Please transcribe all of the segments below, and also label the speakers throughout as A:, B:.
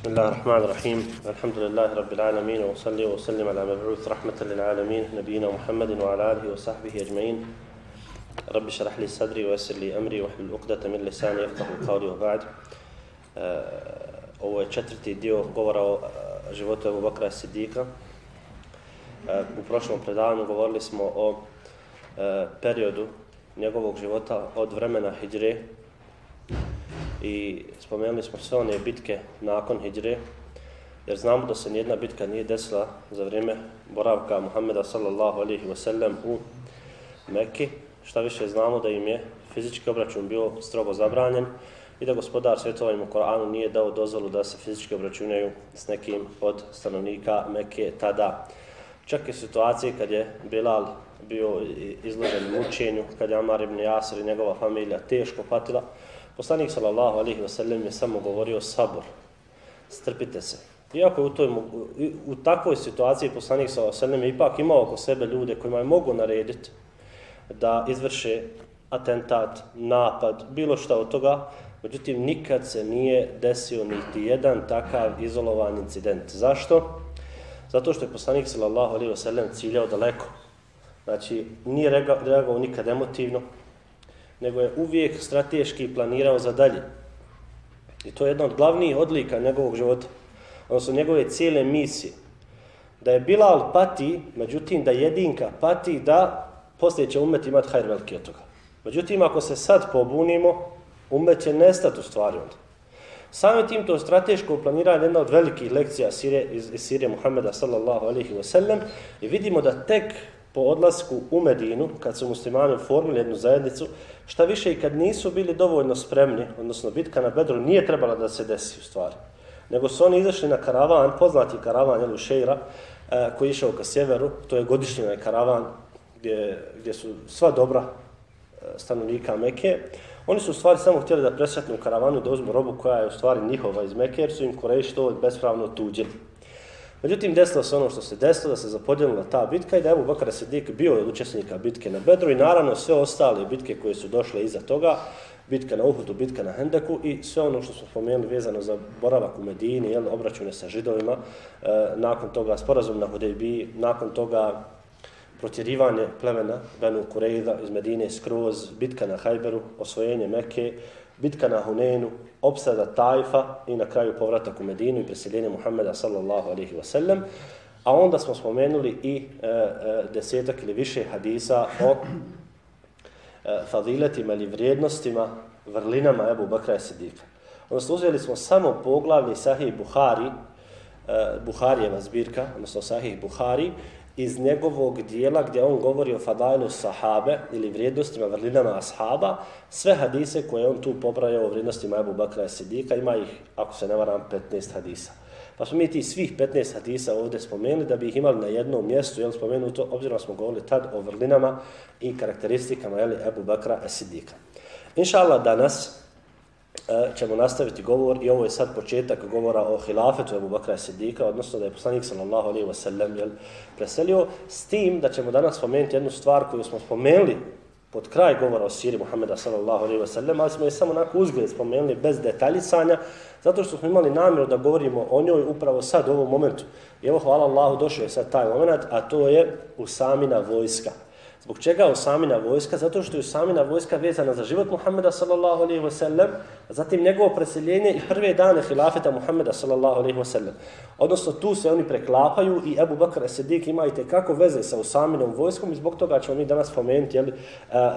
A: بسم الله الرحمن الرحيم. الحمد لله رب العالمين وصلي وسلم على مبعوث رحمة للعالمين نبينا محمد وعلى آله وصحبه أجمعين. رب اشرح لي صدري ويسر لي أمري واحلل عقدة من لساني يفقه قولي. وبعد ovo je četvrti dio govora o životu Ebu Bakra Sidika. U prošlom predavanju govorili smo o periodu njegovog života od vremena Hidre i spomenuli smo sve one bitke nakon Hidre, jer znamo da se nijedna bitka nije desila za vrijeme boravka Muhammeda sallallahu alihi wasallam u Mekki. Šta više znamo da im je fizički obračun bio strogo zabranjen i da gospodar svjetova im u Koranu nije dao dozvolu da se fizički obračunaju s nekim od stanovnika Mekke tada. Čak i situacije kad je Bilal bio izložen mučenju, kad je Amar ibn Jasir i njegova familija teško patila, Poslanik sallallahu alejhi ve sellem je samo govorio sabor. Strpite se. Iako u toj u takvoj situaciji poslanik sallallahu alejhi ve sellem ipak imao oko sebe ljude kojima je mogu narediti da izvrše atentat, napad, bilo šta od toga, međutim nikad se nije desio niti jedan takav izolovan incident. Zašto? Zato što je poslanik sallallahu alejhi ve sellem ciljao daleko. Znači, nije reagovao nikad emotivno, nego je uvijek strateški planirao za dalje. I to je jedna od glavnijih odlika njegovog života, odnosno njegove cijele misije. Da je Bilal pati, međutim da jedinka pati da poslije će umet imati hajr veliki od toga. Međutim, ako se sad pobunimo, umet će nestati u stvari onda. Samim tim to strateško planiranje jedna od velikih lekcija Sirije, iz, iz Sirije Muhammeda sallallahu alaihi wa sallam i vidimo da tek po odlasku u Medinu, kad su muslimani formili jednu zajednicu, šta više i kad nisu bili dovoljno spremni, odnosno bitka na Bedru nije trebala da se desi u stvari, nego su oni izašli na karavan, poznati karavan Elu Šeira, e, koji je išao ka sjeveru, to je godišnji karavan gdje, gdje su sva dobra e, stanovnika Meke, Oni su u stvari samo htjeli da presretnu karavanu da uzmu robu koja je u stvari njihova iz Mekke, jer su im Koreji to bespravno tuđili. Međutim, desilo se ono što se desilo, da se zapodjelila ta bitka i da je Ebu Bakar Sidik bio od učesnika bitke na Bedru i naravno sve ostale bitke koje su došle iza toga, bitka na Uhudu, bitka na Hendeku i sve ono što smo spomenuli vezano za boravak u Medini, jel, obračune sa židovima, e, nakon toga sporazum na Hudejbi, nakon toga protjerivanje plemena Benu Kureyda iz Medine skroz, bitka na Hajberu, osvojenje Mekke, bitka na Hunenu, opsada Tajfa i na kraju povratak u Medinu i preseljenje Muhammeda sallallahu alaihi wa sallam. A onda smo spomenuli i e, e, desetak ili više hadisa o e, fadiletima ili vrijednostima, vrlinama Ebu Bakra i Sidika. Odnosno, uzeli smo samo poglavni sahih Buhari, e, Buharijeva zbirka, odnosno sahih Buhari, iz njegovog dijela gdje on govori o fadailu sahabe ili vrijednostima, vrlinama ashaba, sve hadise koje on tu pobrajao o vrijednostima Ebu Bakra i Sidika, ima ih, ako se ne varam, 15 hadisa. Pa smo mi ti svih 15 hadisa ovdje spomenuli da bi ih imali na jednom mjestu, jel spomenuto, obzirom smo govorili tad o vrlinama i karakteristikama jeli, Ebu Bakra i Sidika. Inša Allah, danas, E, ćemo nastaviti govor i ovo je sad početak govora o hilafetu Ebu Bakra Sidika, odnosno da je poslanik sallallahu alaihi wa sallam jel, preselio, s tim da ćemo danas spomenuti jednu stvar koju smo spomenuli pod kraj govora o siri Muhammeda sallallahu alaihi wa sallam, ali smo je samo onako uzgled spomenuli bez detaljisanja, zato što smo imali namjeru da govorimo o njoj upravo sad u ovom momentu. I evo hvala Allahu došao je sad taj moment, a to je Usamina vojska. Zbog čega osamina vojska? Zato što je osamina vojska vezana za život Muhammeda sallallahu alaihi wa sallam, zatim njegovo preseljenje i prve dane hilafeta Muhammeda sallallahu alaihi wa sallam. Odnosno tu se oni preklapaju i Ebu Bakr Sedik ima i kako veze sa osaminom vojskom i zbog toga ćemo mi danas spomenuti jeli,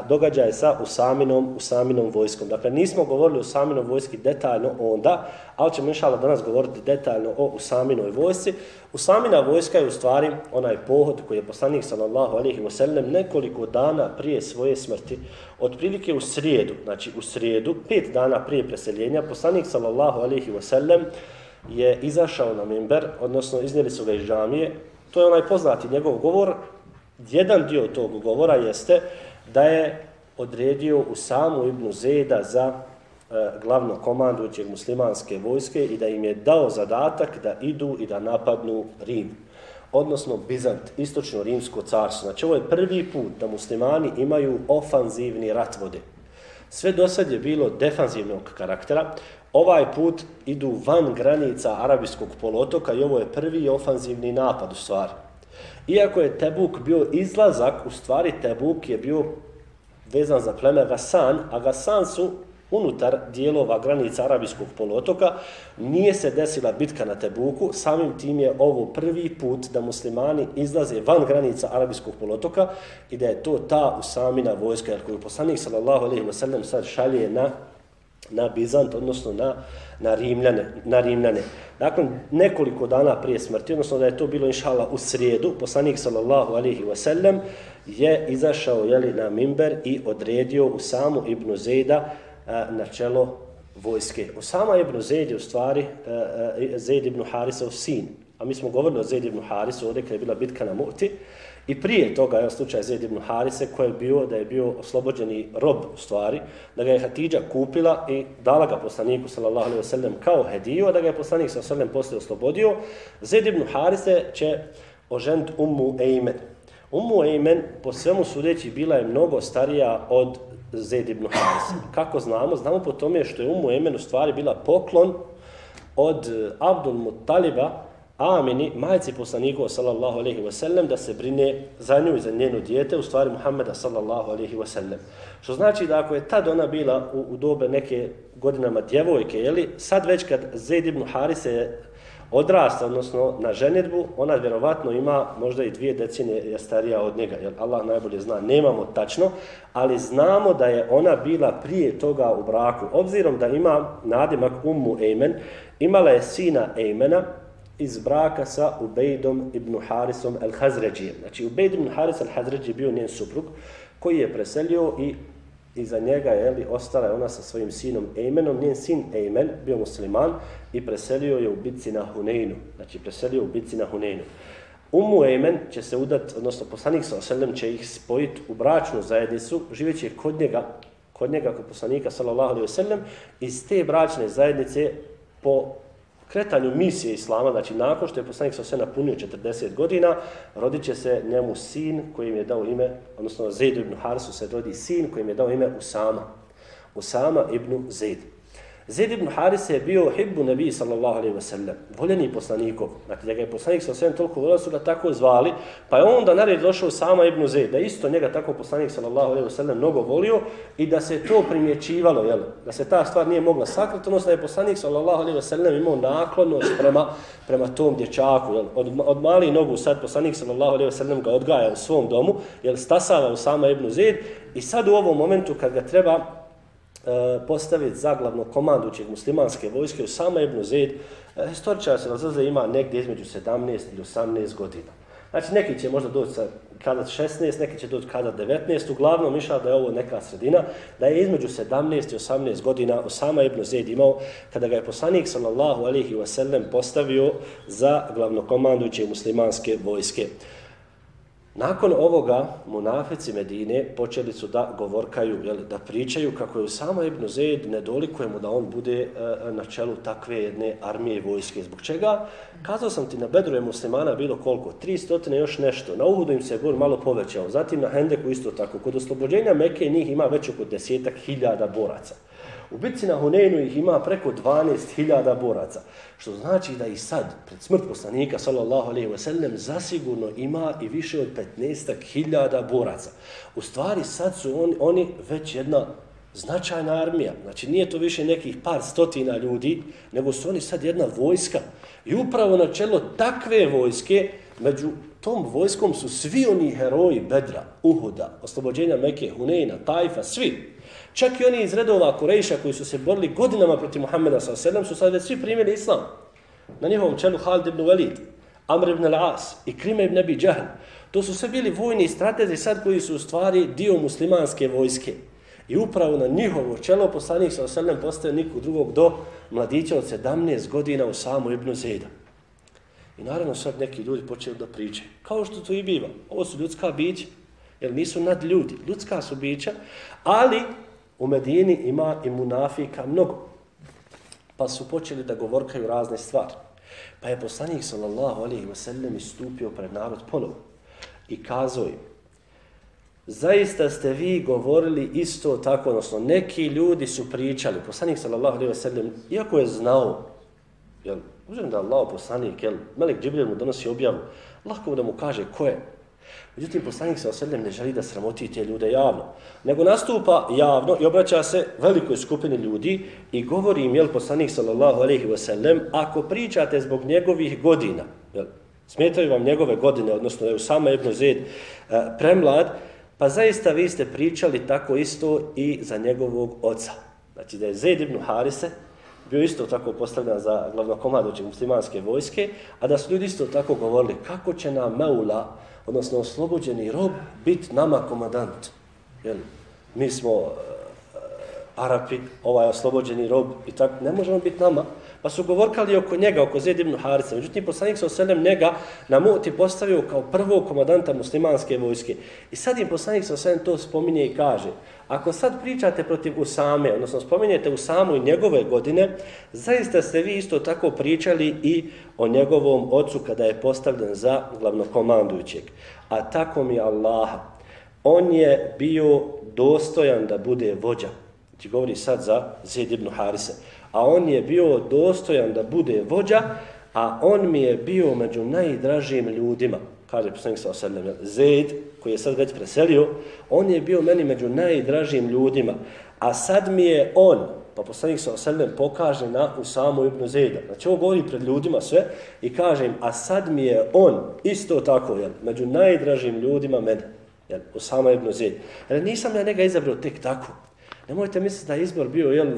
A: događaje sa osaminom, osaminom vojskom. Dakle, nismo govorili o osaminom vojski detaljno onda, ali ćemo inšala danas govoriti detaljno o Usaminoj vojsci. Usamina vojska je u stvari onaj pohod koji je poslanik sallallahu alaihi wasallam nekoliko dana prije svoje smrti, otprilike u srijedu, znači u srijedu, pet dana prije preseljenja, poslanik sallallahu alaihi wasallam je izašao na mimber, odnosno iznijeli su ga iz džamije. To je onaj poznati njegov govor. Jedan dio tog govora jeste da je odredio Usamu ibn Zeda za E, glavno komandujućeg muslimanske vojske i da im je dao zadatak da idu i da napadnu Rim odnosno Bizant, istočno rimsko carstvo. Znači ovo je prvi put da muslimani imaju ofanzivni rat vode. Sve do sad je bilo defanzivnog karaktera, Ovaj put idu van granica arabijskog polotoka i ovo je prvi ofanzivni napad u stvari. Iako je Tebuk bio izlazak, u stvari Tebuk je bio vezan za pleme Gasan, a Gasan su unutar dijelova granica arabijskog polotoka, nije se desila bitka na Tebuku, samim tim je ovo prvi put da muslimani izlaze van granica arabijskog polotoka i da je to ta usamina vojska, jer koju poslanik sallallahu alaihi wa sallam sad šalje na na Bizant, odnosno na, na, Rimljane, na Rimljane. Dakle, nekoliko dana prije smrti, odnosno da je to bilo inšala u srijedu, poslanik sallallahu alihi wasallam je izašao jeli, na Mimber i odredio u samu Ibnu Zejda na čelo vojske. Osama ibn Zaid je u stvari Zaid ibn Harisov sin. A mi smo govorili o Zaid ibn Harisu ovdje kada je bila bitka na Mu'ti. I prije toga je slučaj Zaid ibn Harise koji je bio da je bio oslobođeni rob u stvari, da ga je Hatidža kupila i dala ga poslaniku sallallahu alejhi ve sellem kao hediju, a da ga je poslanik sallallahu alejhi ve sellem posle oslobodio. Zaid ibn Harise će oženiti Ummu Ejmen. Ummu Ejmen po svemu sudeći bila je mnogo starija od Zed ibn Haris. Kako znamo? Znamo po tome što je Umu Emen u stvari bila poklon od e, Abdul Muttaliba, Amini, majci poslanikova sallallahu alaihi wa sallam, da se brine za nju i za njenu dijete, u stvari Muhammeda sallallahu alaihi wa sallam. Što znači da ako je tad ona bila u, u dobe neke godinama djevojke, jeli, sad već kad Zed ibn Haris je odrasta, odnosno na ženitbu, ona vjerovatno ima možda i dvije decine je starija od njega, jer Allah najbolje zna, nemamo tačno, ali znamo da je ona bila prije toga u braku. Obzirom da ima nadimak Ummu Ejmen, imala je sina Ejmena iz braka sa Ubejdom ibn Harisom el-Hazređijem. Znači, Ubejd ibn Haris el-Hazređi bio njen suprug, koji je preselio i iza njega je li ostala je ona sa svojim sinom Ejmenom, njen sin Ejmen bio musliman i preselio je u bitci na Huneinu. Znači preselio u bitci na Huneinu. Umu Ejmen će se udat, odnosno poslanik sa oselem će ih spojiti u bračnu zajednicu, živeći kod njega, kod njega kod poslanika sallallahu alaihi wa sallam, iz te bračne zajednice po kretanju misije Islama, znači nakon što je poslanik sa sve napunio 40 godina, rodit će se njemu sin kojim je dao ime, odnosno Zaidu ibn Harsu se rodi sin kojim je dao ime Usama. Usama ibn Zaid. Zaid ibn Harise je bio hibbu nebi sallallahu alaihi wasallam, voljeni poslanikov. Znači da ga je poslanik sa sve toliko volio su ga tako zvali, pa je onda nared došao sama ibn Zaid, da isto njega tako poslanik sallallahu alaihi wasallam mnogo volio i da se to primjećivalo, jel? da se ta stvar nije mogla sakrati, odnosno da je poslanik sallallahu alaihi wasallam imao naklonost prema, prema tom dječaku. Jel? Od, od mali nogu sad poslanik sallallahu alaihi wasallam ga odgaja u svom domu, jel stasava u sama ibn Zaid i sad u ovom momentu kad ga treba Eh, postaviti za glavno komandućeg muslimanske vojske u sama Ibn Zaid, eh, historičar se razlaze ima negdje između 17 i 18 godina. Znači neki će možda doći sa kada 16, neki će doći kada 19, uglavnom mišlja da je ovo neka sredina, da je između 17 i 18 godina Osama ibn Zaid imao kada ga je poslanik sallallahu alihi wasallam postavio za glavnokomandujuće muslimanske vojske. Nakon ovoga, munafici Medine počeli su da govorkaju, jel, da pričaju kako je samo Ibn Zaid nedolikuje mu da on bude e, na čelu takve jedne armije i vojske. Zbog čega? Kazao sam ti, na Bedru je muslimana bilo koliko? 300 još nešto. Na Uhudu im se gor malo povećao. Zatim na Hendeku isto tako. Kod oslobođenja Mekke njih ima već oko desetak hiljada boraca. U bitci na Huneinu ih ima preko 12.000 boraca, što znači da i sad, pred smrt poslanika, sallallahu alaihi wa sallam, zasigurno ima i više od 15.000 boraca. U stvari sad su oni, oni već jedna značajna armija. Znači nije to više nekih par stotina ljudi, nego su oni sad jedna vojska. I upravo na čelo takve vojske, među tom vojskom su svi oni heroji Bedra, Uhuda, oslobođenja Mekke, Huneina, Tajfa, svi. Čak i oni iz redova Kurejša koji su se borili godinama protiv Muhammeda s.a.v. su sad već svi primili islam. Na njihovom čelu Halid ibn Walid, Amr ibn al-As i Krime ibn Abi Džahl. To su sve bili vojni stratezi sad koji su u stvari dio muslimanske vojske. I upravo na njihovo čelo poslanik s.a.v. postaje nikog drugog do mladića od 17 godina u samu Ibn Zeda. I naravno sad neki ljudi počeli da pričaju. Kao što to i biva. Ovo su ljudska bića. Jer nisu nad ljudi. Ljudska su bića. Ali U Medini ima i munafika mnogo. Pa su počeli da govorkaju razne stvari. Pa je poslanik sallallahu alaihi wa sallam istupio pred narod ponovo i kazao im zaista ste vi govorili isto tako, odnosno neki ljudi su pričali, poslanik sallallahu alaihi wa sallam, iako je znao, jel, uzem da Allah poslanik, jel, Melek Džibril mu donosi objavu, lahko da mu kaže ko je. Međutim, poslanik sa alaihi ne želi da sramoti te ljude javno, nego nastupa javno i obraća se velikoj skupini ljudi i govori im, jel, poslanik sallallahu alaihi wa sallam, ako pričate zbog njegovih godina, jel, smetaju vam njegove godine, odnosno da je u sama Ibn Zed e, premlad, Pa zaista vi ste pričali tako isto i za njegovog oca. Znači da je Zed ibn Harise bio isto tako postavljan za glavnokomadućeg muslimanske vojske, a da su ljudi isto tako govorili kako će nam Meula, odnosno oslobođeni rob, biti nama komadant. Jel? Mi smo uh, Arapi, ovaj oslobođeni rob i tako, ne možemo biti nama. Pa su govorkali oko njega, oko Zed ibn Harica. Međutim, poslanik sa oselem njega na muti postavio kao prvog komadanta muslimanske vojske. I sad im poslanik sa oselem to spominje i kaže, ako sad pričate protiv Usame, odnosno spominjete Usamu i njegove godine, zaista ste vi isto tako pričali i o njegovom ocu kada je postavljen za glavnokomandujućeg. A tako mi Allah, on je bio dostojan da bude vođa. Ti govori sad za Zed ibn Harise a on je bio dostojan da bude vođa, a on mi je bio među najdražijim ljudima, kaže poslanik sa osadnjem, Zaid, koji je sad već preselio, on je bio meni među najdražijim ljudima, a sad mi je on, pa poslanik sa osadnjem pokaže na u samu Ibnu Zaida. Znači ovo govori pred ljudima sve i kaže im, a sad mi je on isto tako, jel, među najdražijim ljudima meni, jel, u samu Ibnu Zaida. Jer nisam ja njega izabrao tek tako. Nemojte misliti da je izbor bio, jel,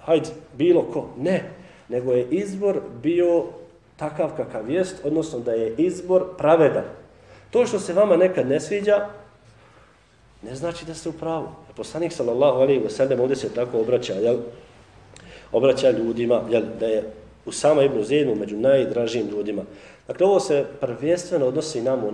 A: hajde, bilo ko. Ne, nego je izbor bio takav kakav jest, odnosno da je izbor pravedan. To što se vama nekad ne sviđa, ne znači da ste u pravu. Poslanik sallallahu alejhi ve sellem ovdje se tako obraća, jel? obraća ljudima, jel? da je u sama Ibn Zednu među najdražim ljudima. Dakle, ovo se prvenstveno odnosi nam u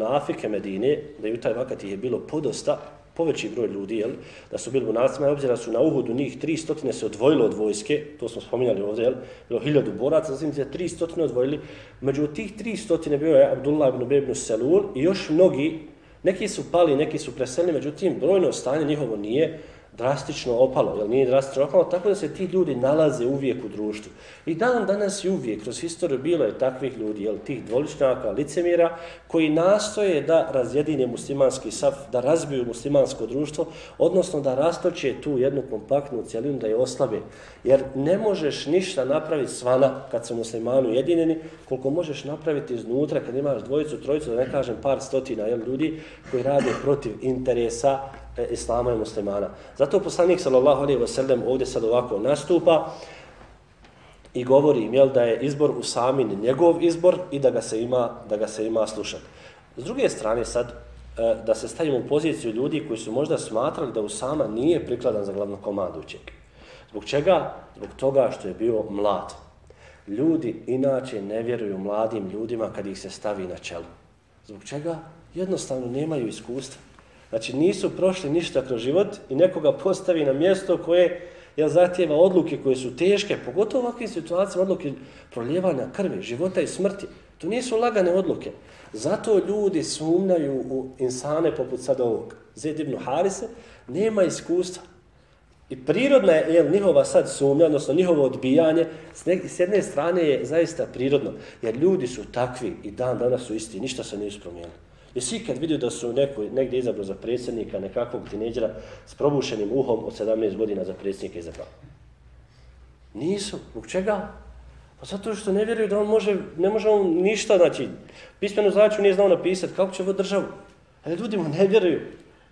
A: Medine, da je u taj vakat je bilo podosta, poveći broj ljudi, jel, da su bili monacima, obzira su na Uhudu njih 300 se odvojilo od vojske, to smo spominjali ovdje, jel, bilo hiljadu boraca, zatim se 300 odvojili, među tih 300 bio je Abdullah ibn Ubej ibn Selul i još mnogi, neki su pali, neki su preselili, međutim, brojno stanje njihovo nije drastično opalo, jel nije drastično opalo, tako da se ti ljudi nalaze uvijek u društvu. I dan danas i uvijek, kroz historiju bilo je takvih ljudi, jel, tih dvoličnjaka, licemira, koji nastoje da razjedine muslimanski saf, da razbiju muslimansko društvo, odnosno da rastoče tu jednu kompaktnu cijelinu, da je oslabe. Jer ne možeš ništa napraviti svana kad su muslimani jedinjeni, koliko možeš napraviti iznutra kad imaš dvojicu, trojicu, da ne kažem par stotina jel, ljudi koji rade protiv interesa E, islama i muslimana. Zato poslanik sallallahu alejhi ve sellem ovdje sad ovako nastupa i govori im jel, da je izbor u samin njegov izbor i da ga se ima da ga se ima slušati. S druge strane sad e, da se stavimo u poziciju ljudi koji su možda smatrali da Usama nije prikladan za glavnog komandućeg. Zbog čega? Zbog toga što je bio mlad. Ljudi inače ne vjeruju mladim ljudima kad ih se stavi na čelo. Zbog čega? Jednostavno nemaju iskustva. Znači nisu prošli ništa kroz život i nekoga postavi na mjesto koje jel, zahtjeva odluke koje su teške, pogotovo u ovakvim situacijama odluke proljevanja krvi, života i smrti. To nisu lagane odluke. Zato ljudi sumnjaju u insane poput sad ovog Zed ibn Harise, nema iskustva. I prirodna je jel, njihova sad sumnja, odnosno njihovo odbijanje, s, ne, s jedne strane je zaista prirodno, jer ljudi su takvi i dan danas su isti, ništa se nije ispromijenilo. Jesi ikad vidio da su neko, negdje izabrao za predsjednika nekakvog tineđera s probušenim uhom od 17 godina za predsjednika izabrao? Nisu. Zbog čega? Pa zato što ne vjeruju da on može, ne može on ništa, znači, pismenu zadaću nije znao napisati, kako će ovo državu? Ali ljudi mu ne vjeruju.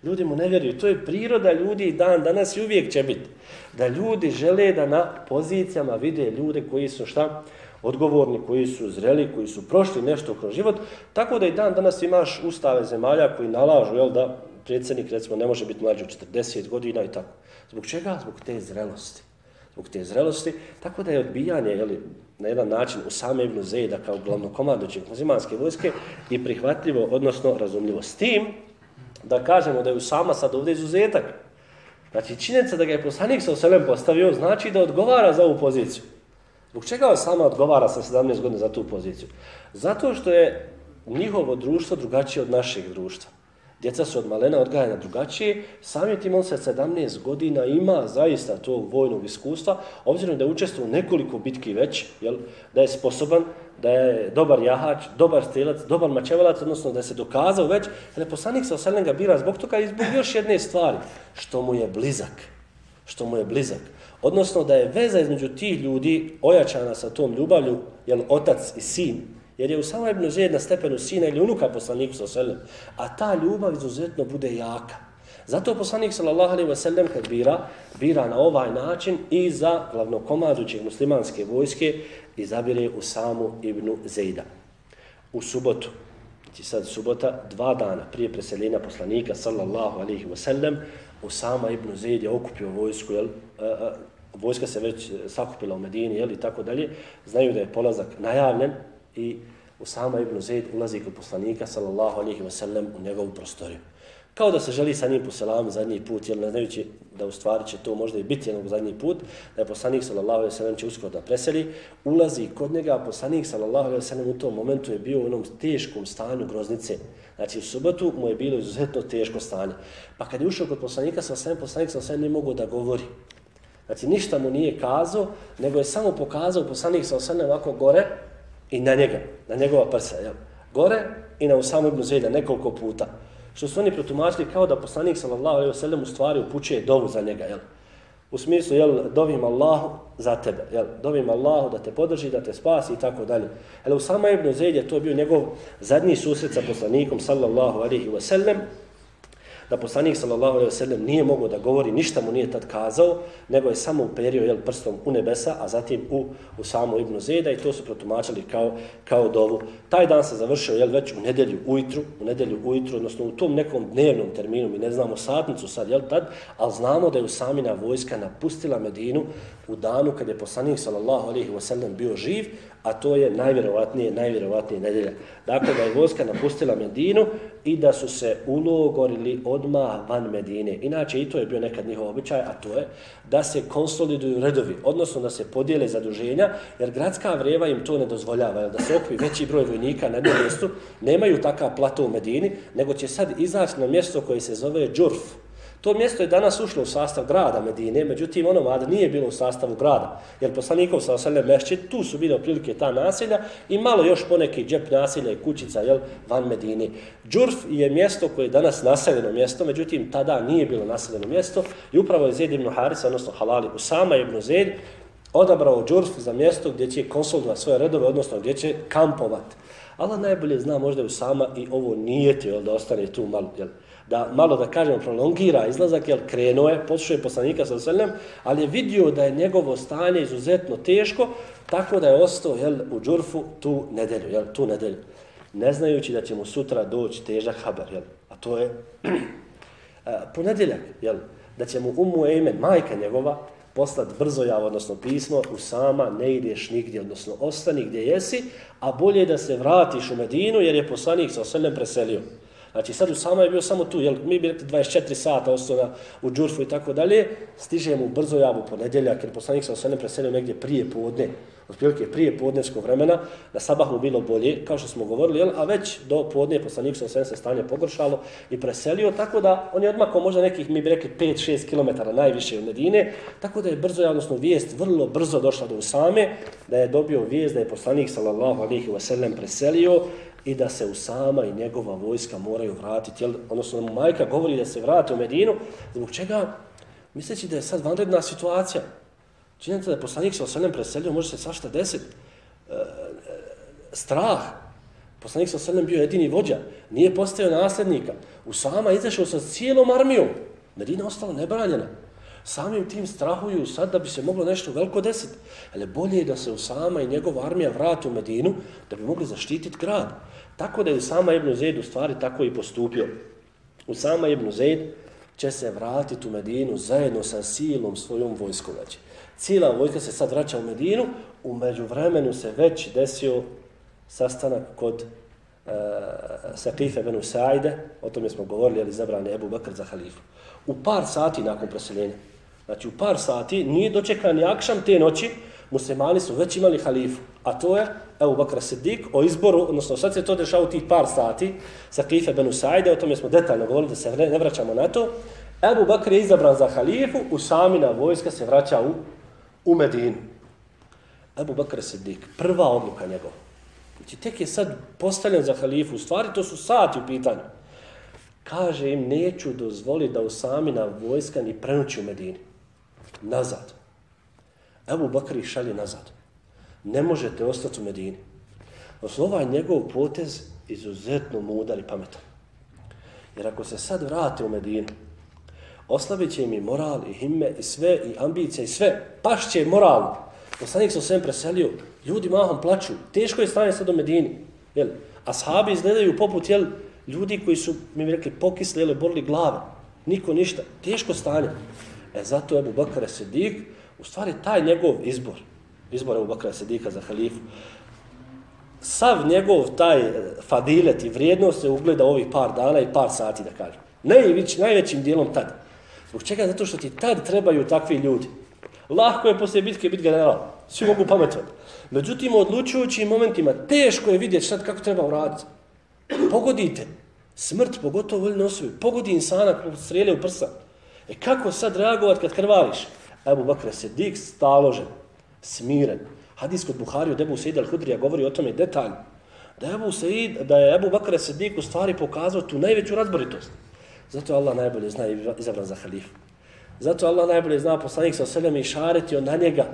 A: Ljudi mu ne vjeruju. To je priroda ljudi i dan danas i uvijek će biti. Da ljudi žele da na pozicijama vide ljude koji su šta? Odgovorni, koji su zreli, koji su prošli nešto kroz život, tako da i dan danas imaš ustave zemalja koji nalažu jel, da predsjednik recimo ne može biti mlađi od 40 godina i tako. Zbog čega? Zbog te zrelosti. Zbog te zrelosti, tako da je odbijanje jel, na jedan način u same Ibnu Zejda kao glavnokomandoćeg muzimanske vojske i prihvatljivo, odnosno razumljivo. S tim da kažemo da je Usama sad ovdje izuzetak. Znači, činjenica da ga je poslanik sa Oselem postavio znači da odgovara za ovu poziciju. Zbog čega on sama odgovara sa 17 godina za tu poziciju? Zato što je njihovo društvo drugačije od našeg društva. Djeca su od malena odgajana drugačije, samim tim on se 17 godina ima zaista to vojnog iskustva, obzirom da je učestvo nekoliko bitki već, jel, da je sposoban, da je dobar jahač, dobar strelac, dobar mačevalac, odnosno da se dokazao već, ali poslanik sa oselem ga bira zbog toga i zbog još jedne stvari, što mu je blizak. Što mu je blizak. Odnosno da je veza između tih ljudi ojačana sa tom ljubavlju, jel, otac i sin, Jer je u samo ibn Zed na stepenu sina ili unuka poslaniku sa selem, A ta ljubav izuzetno bude jaka. Zato poslanik sallallahu alejhi ve sellem kad bira, bira na ovaj način i za glavnokomandujućeg muslimanske vojske izabire u samu ibn Zejda. U subotu, znači sad subota, dva dana prije preseljenja poslanika sallallahu alejhi ve sellem, Usama ibn Zeid je okupio vojsku, jel, vojska se već e, sakupila u Medini, jel, i tako dalje, znaju da je polazak najavljen, i Usama ibn Zaid ulazi kod poslanika sallallahu alejhi ve sellem u njegovu prostoriju. Kao da se želi sa njim poselam zadnji put, jel, ne znajući da u stvari će to možda i biti jednog zadnji put, da je poslanik sallallahu alejhi ve sellem će uskoro da preseli, ulazi kod njega, a poslanik sallallahu alejhi ve sellem u tom momentu je bio u onom teškom stanju groznice. Znači u subotu mu je bilo izuzetno teško stanje. Pa kad je ušao kod poslanika sallallahu alejhi ve poslanik sallallahu alejhi ve sellem ne mogu da govori. Znači ništa mu nije kazao, nego je samo pokazao poslanik sallallahu alejhi ve ovako gore, i na njega, na njegova prsa, jel? Gore i na Usamu ibn Zejda nekoliko puta. Što su oni protumačili kao da poslanik sallallahu alejhi ve sellem u stvari upućuje dovu za njega, jel? U smislu, jel, dovim Allahu za tebe, jel? Dovim Allahu da te podrži, da te spasi i tako dalje. Jel, Usama ibn Zejd to bio njegov zadnji susret sa poslanikom sallallahu alejhi ve sellem, da poslanik sallallahu alejhi ve sellem nije mogao da govori, ništa mu nije tad kazao, nego je samo uperio jel prstom u nebesa, a zatim u u samu Ibn Zeda i to su protumačili kao kao dovu. Taj dan se završio jel već u nedelju ujutru, u nedelju ujutru, odnosno u tom nekom dnevnom terminu, mi ne znamo satnicu sad jel tad, al znamo da je Usamina vojska napustila Medinu u danu kad je poslanik sallallahu alejhi ve sellem bio živ, a to je najvjerovatnije, najvjerovatnije nedjelja. Dakle, da je vojska napustila Medinu i da su se ulogorili odmah van Medine. Inače, i to je bio nekad njihov običaj, a to je da se konsoliduju redovi, odnosno da se podijele zaduženja, jer gradska vreva im to ne dozvoljava, da se okvi veći broj vojnika na jednom mjestu, nemaju takav plato u Medini, nego će sad izaći na mjesto koje se zove Džurf, To mjesto je danas ušlo u sastav grada Medine, međutim ono mada nije bilo u sastavu grada, jer poslanikov sa osalem mešće, tu su bile prilike ta naselja i malo još poneki džep naselja i kućica jel, van Medine. Džurf je mjesto koje je danas naseljeno mjesto, međutim tada nije bilo naseljeno mjesto i upravo je Zed ibn Harisa, odnosno Halali Usama ibn Zed, odabrao Džurf za mjesto gdje će konsolidovati svoje redove, odnosno gdje će kampovat. Allah najbolje zna možda Usama i ovo nije jel, da ostane tu malo, jel, da malo da kažemo prolongira izlazak, jer krenuo je, poslušao je poslanika sa selem, ali je vidio da je njegovo stanje izuzetno teško, tako da je ostao jel, u džurfu tu nedelju, jel, tu nedelju. Ne znajući da će mu sutra doći težak haber, jel, a to je e, ponedeljak, jel, da će mu umu Ejmen, majka njegova, poslat brzo jav, odnosno pismo, u sama ne ideš nigdje, odnosno ostani gdje jesi, a bolje da se vratiš u Medinu, jer je poslanik sa selem preselio. Znači sad u je bio samo tu, jel, mi bi rekli 24 sata osnovna u džurfu i tako dalje, stižemo brzo javu ponedjeljak, jer poslanik sam se ne preselio negdje prije podne, otprilike prije podnevskog vremena, na sabah mu bilo bolje, kao što smo govorili, jel, a već do podne poslanik sam se stanje pogoršalo i preselio, tako da on je odmako možda nekih, mi bi rekli, 5-6 km najviše u Medine, tako da je brzo, odnosno vijest vrlo brzo došla do Usame, da je dobio vijest da je poslanik sallallahu alihi wasallam preselio, i da se Usama i njegova vojska moraju vratiti. Jel, odnosno, mu majka govori da se vrate u Medinu, zbog čega, misleći da je sad vanredna situacija. Činjenica da je poslanik sa osanem preselio, može se svašta desiti. E, e, strah. Poslanik sa osanem bio jedini vođa. Nije postao nasljednika. Usama izašao sa cijelom armijom. Medina ostala nebranjena. Samim tim strahuju sad da bi se moglo nešto veliko desiti. Ali bolje je da se Usama i njegova armija vrati u Medinu da bi mogli zaštititi grad. Tako da je Usama ibn Zaid u stvari tako i postupio. Usama ibn Zaid će se vratiti u Medinu zajedno sa silom svojom vojskom. Znači, cijela vojska se sad vraća u Medinu, u međuvremenu se već desio sastanak kod e, Sakife benu Saide, o tome smo govorili, ali zabrane Ebu Bakr za halifu. U par sati nakon preseljenja, znači u par sati, nije dočekan ni akšam te noći, muslimani su već imali halifu, a to je Ebu Bakr Siddiq o izboru, odnosno sad se to dešava u tih par sati sa Kife Benu Saide, o tome smo detaljno govorili da se ne vraćamo na to. Ebu Bakr je izabran za halifu, u samina vojska se vraća u, u Medinu. Ebu Bakr Siddiq, prva odluka njegova. Znači, tek je sad postavljen za halifu, u stvari to su sati u pitanju. Kaže im, neću dozvoliti da u samina vojska ni prenući u Medini. Nazad. Ebu Bakr ih šalje nazad ne možete ostati u Medini. Oslova njegov potez izuzetno mudar i pametan. Jer ako se sad vrate u Medinu, oslabit će im i moral, i himme, i sve, i ambicije, i sve. Pašće moral. Poslanik sam sve preselio. Ljudi mahom plaću. Teško je stanje sad u Medini. Jel? A sahabi izgledaju poput jel, ljudi koji su, mi bi rekli, pokisli, ili borili glave. Niko ništa. Teško stanje. E zato je Abu Sedik, u stvari taj njegov izbor, izbor Ebu Bakra Sedika za halifu. Sav njegov taj e, fadilet i vrijednost se ugleda ovih par dana i par sati, da kažem. Najveć, najvećim dijelom tad. Zbog čega? Zato što ti tad trebaju takvi ljudi. Lahko je poslije bitke biti general. Svi mogu pametovati. Međutim, u odlučujućim momentima teško je vidjeti sad kako treba uraditi. Pogodite. Smrt, pogotovo voljne osobe. Pogodi insana kako strijele u prsa. E kako sad reagovat kad krvališ? Ebu Bakr se dik staložen smiren. Hadis kod Buhari od Ebu Sejid al-Hudrija govori o tome detaljno. Da je Ebu Sejid, da je Ebu Bakr Sedik u stvari pokazao tu najveću razboritost. Zato Allah najbolje zna i izabran za halifu. Zato Allah najbolje zna poslanik sa selem i šaretio na njega.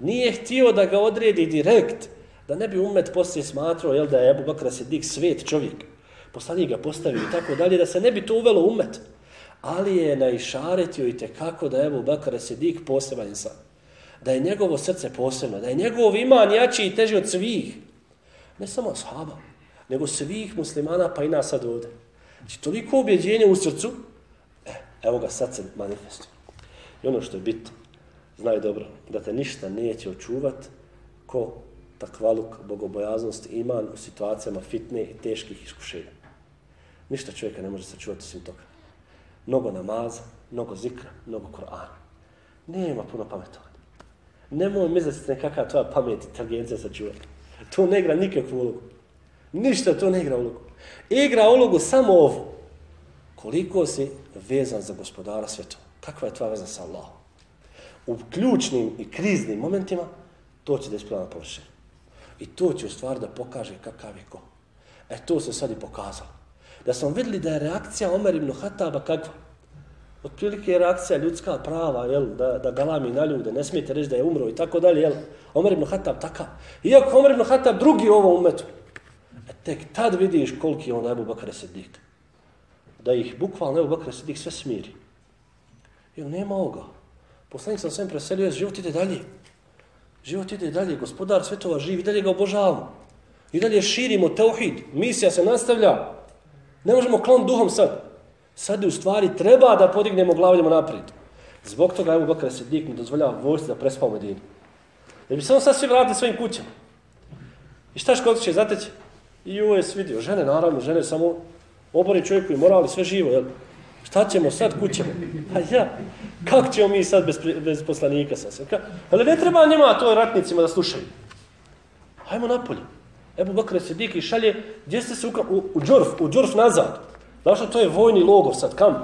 A: Nije htio da ga odredi direkt, da ne bi umet poslije smatrao jel, da je Ebu Bakr Sedik svet čovjek. Poslanik ga postavio i tako dalje, da se ne bi to uvelo umet. Ali je naišaretio i tekako da je Ebu Bekr Sidik poseban insan da je njegovo srce posebno, da je njegov iman jači i teži od svih. Ne samo ashaba, nego svih muslimana, pa i nas sad ovde. Znači, toliko ubjeđenja u srcu, e, evo ga sad se manifestuje. I ono što je bitno, znaj dobro, da te ništa neće očuvat ko takvaluk, bogobojaznost, iman u situacijama fitne i teških iskušenja. Ništa čovjeka ne može sačuvati osim toga. Mnogo namaza, mnogo zikra, mnogo Korana. Nema puno pametovanja. Nemoj misliti nekakva tvoja pamet i inteligencija sa čuva. To ne igra nikakvu ulogu. Ništa to ne igra ulogu. Igra ulogu samo ovo. Koliko si vezan za gospodara sveta. Kakva je tvoja veza sa Allahom? U ključnim i kriznim momentima to će da ispravlja na površinu. I to će u stvari da pokaže kakav je ko. E to se sad i pokazalo. Da smo vidjeli da je reakcija Omer ibn Hataba kakva? otprilike je reakcija ljudska prava, jel, da, da galami na ljude, ne smijete reći da je umro i tako dalje, jel. Omer ibn Hatab takav. Iako Omer ibn Hatab drugi u ovom umetu, e, tek tad vidiš koliki je on Ebu Bakr Sedik. Da ih bukvalno Ebu Bakr Sedik sve smiri. Jer nema ovoga. Poslanik sam sve preselio, život ide dalje. Život ide dalje, gospodar svetova živi, dalje ga obožavamo. I dalje širimo teuhid, misija se nastavlja. Ne možemo klon duhom sad. Sad u stvari treba da podignemo glavu idemo naprijed. Zbog toga Ebu Bakr se dik ne dozvoljava vojsci da prespa u Medinu. Da bi samo sad svi vratili svojim kućama. I šta škod će zateći? I ovo je vidio. Žene, naravno, žene samo obori čovjeku i morali sve živo. Jel? Šta ćemo sad kućama? Pa ja, kako ćemo mi sad bez, bez poslanika sasvim? Ali ne treba njima to ratnicima da slušaju. Hajmo napolje. Ebu Bakr Sidik i šalje, gdje ste se ukra... U, u džurf, u džurf nazad. Znaš to je vojni logor sad, kamp.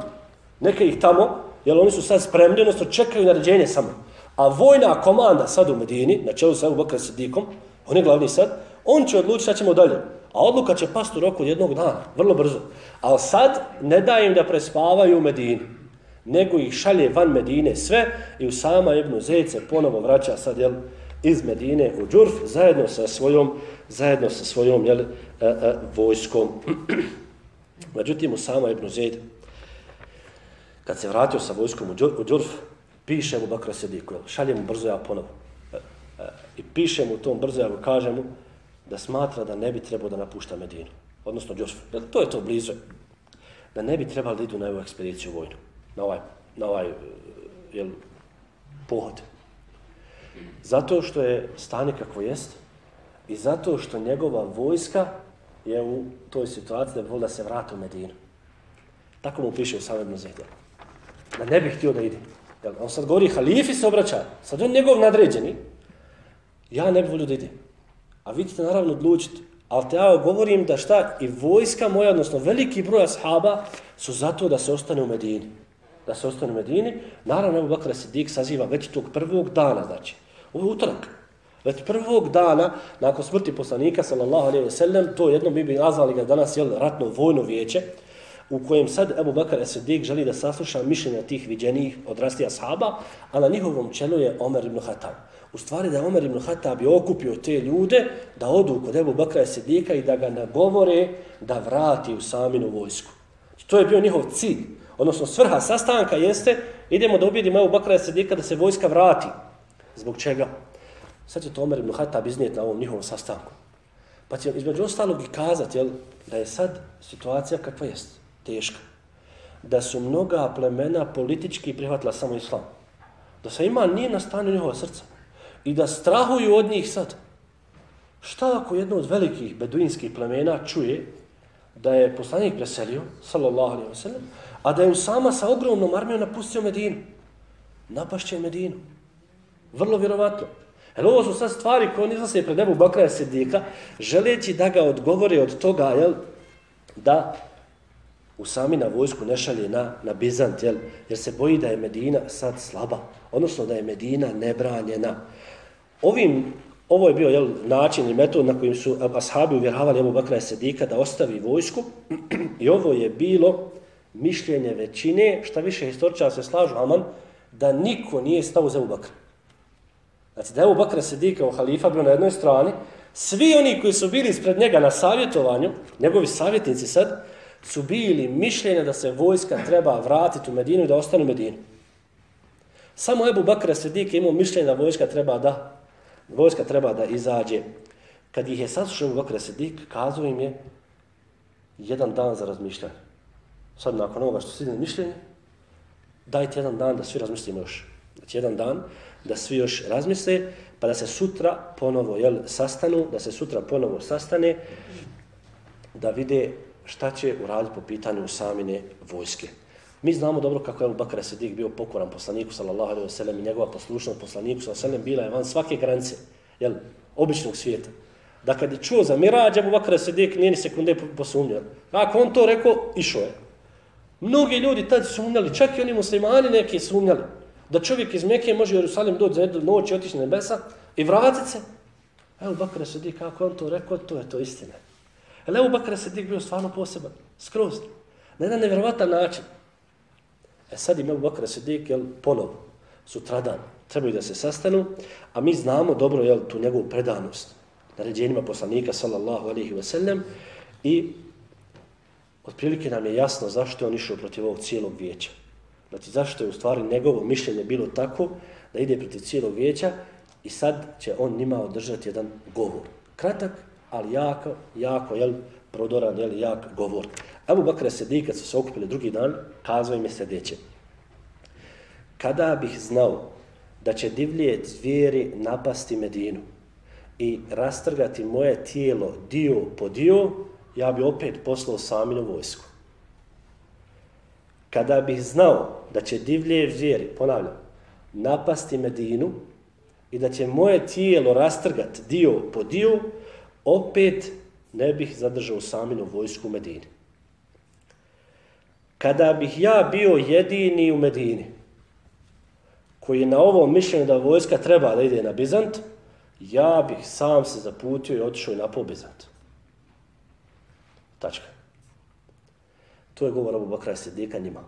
A: Neka ih tamo, jer oni su sad spremni, odnosno čekaju naređenje samo. A vojna komanda sad u Medini, na čelu sa Ebu Bakr Sidikom, on je glavni sad, on će odlučiti šta ćemo dalje. A odluka će pasti u roku jednog dana, vrlo brzo. Ali sad ne daje im da prespavaju u Medini, nego ih šalje van Medine sve i u sama Ibnu Zejce ponovo vraća sad, jel, iz Medine u Džurf zajedno sa svojom, zajedno sa svojom, jel, e, e, vojskom. Međutim, Usama ibn Zaid, kad se vratio sa vojskom u Džurf, piše mu Bakra Sediku, šalje mu brzo ja ponovo. E, e, I piše mu tom brzo ja kaže mu da smatra da ne bi trebao da napušta Medinu, odnosno Džurf. To je to blizu. Da ne bi trebali da idu na ovu ekspediciju vojnu, na ovaj, na ovaj jel, pohod. Zato što je stanje kako jest i zato što njegova vojska je u toj situaciji da bi volio da se vrati u Medinu. Tako mu piše u samom Muzejdu. Da ne bi htio da ide. Jel, on sad govori, halifi se obraća, sad on njegov nadređeni, ja ne bi volio da ide. A vi ćete naravno odlučiti. Ali te ja govorim da šta i vojska moja, odnosno veliki broj ashaba, su zato da se ostane u Medini. Da se ostane u Medini. Naravno, Ebu Bakr Sidik saziva već tog prvog dana, znači. Ovo je utorak. Već prvog dana, nakon smrti poslanika, sallallahu alaihi ve sellem, to jedno bi bi nazvali ga danas, jel, ratno vojno vijeće, u kojem sad Ebu Bakar Esedik želi da sasluša mišljenja tih viđenih odrastija sahaba, a na njihovom čelu je Omer ibn Hatab. U stvari da je Omer ibn Hatab je okupio te ljude da odu kod Ebu Bakra Esedika i da ga nagovore da vrati u saminu vojsku. Znači, to je bio njihov cilj. Odnosno svrha sastanka jeste idemo da ubijedimo Ebu Bakra Esedika da se vojska vrati. Zbog čega? Sad će to Omer ibn Hatab iznijeti na ovom njihovom sastanku. Pa će između ostalog i kazati jel, da je sad situacija kakva jest, teška. Da su mnoga plemena politički prihvatila samo islam. Da se ima nije na stanju njihova srca. I da strahuju od njih sad. Šta ako jedno od velikih beduinskih plemena čuje da je poslanik preselio, sallallahu alaihi wa sallam, a da je sama sa ogromnom armijom napustio Medinu. Napašće Medinu. Vrlo vjerovatno. Jer ovo su sad stvari koje oni izlase pred Ebu Bakraja Sidika, želeći da ga odgovore od toga, jel, da u sami na vojsku ne šalje na, na Bizant, jel, jer se boji da je Medina sad slaba, odnosno da je Medina nebranjena. Ovim, ovo je bio jel, način i metod na kojim su ashabi uvjeravali Ebu Bakraja Sidika da ostavi vojsku i ovo je bilo mišljenje većine, šta više historičara se slažu, aman, da niko nije stao za Ebu Bakraja. Znači, da je Ebu Bakr Sidik kao halifa bio na jednoj strani, svi oni koji su bili ispred njega na savjetovanju, njegovi savjetnici sad, su bili mišljenja da se vojska treba vratiti u Medinu i da ostane u Medinu. Samo Ebu Bakr Sidik je imao mišljenje da vojska treba da vojska treba da izađe. Kad ih je saslušao Ebu Bakr Sidik, kazao im je jedan dan za razmišljanje. Sad nakon ovoga što se mišljenje, dajte jedan dan da svi razmislimo još. Znači jedan dan da svi još razmisle, pa da se sutra ponovo jel, sastanu, da se sutra ponovo sastane, da vide šta će uraditi po pitanju samine vojske. Mi znamo dobro kako je Abu Bakr Sidik bio pokoran poslaniku sallallahu alejhi ve sellem i njegova poslušnost poslaniku sallallahu alejhi ve sellem bila je van svake granice, jel, običnog svijeta. Dakle, da kad je čuo za Mirađ, Abu Bakr Sidik nije ni sekunde posumnjao. Ako on to rekao, išao je. Mnogi ljudi tad sumnjali, čak i oni muslimani neki sumnjali da čovjek iz Mekije može u Jerusalim doći za jednu noć i otići na nebesa i vratiti se. Evo Bakra Sedik, kako on to rekao, to je to istina. Ali evo Bakr Sedik bio stvarno poseban, skroz, na jedan nevjerovatan način. E sad im evo Bakr Sedik, jel, ponovo, sutradan, trebaju da se sastanu, a mi znamo dobro, jel, tu njegovu predanost naređenjima poslanika, sallallahu alihi wasallam, i otprilike nam je jasno zašto je on išao protiv ovog cijelog vijeća. Znači, zašto je u stvari njegovo mišljenje bilo tako da ide protiv cijelog vijeća i sad će on njima održati jedan govor. Kratak, ali jako, jako, jel, prodoran, jel, jak govor. Abu Bakr Sedi, kad su se okupili drugi dan, kazao im je sljedeće. Kada bih znao da će divlije zvijeri napasti Medinu i rastrgati moje tijelo dio po dio, ja bi opet poslao saminu vojsku. Kada bih znao da će divlje vjeri, ponavljam, napasti Medinu i da će moje tijelo rastrgat dio po dio, opet ne bih zadržao saminu vojsku Medini. Kada bih ja bio jedini u Medini, koji je na ovom mišljenju da vojska treba da ide na Bizant, ja bih sam se zaputio i otišao i napao Bizant. Tačka. To je govor Abu Bakra Sidika njima.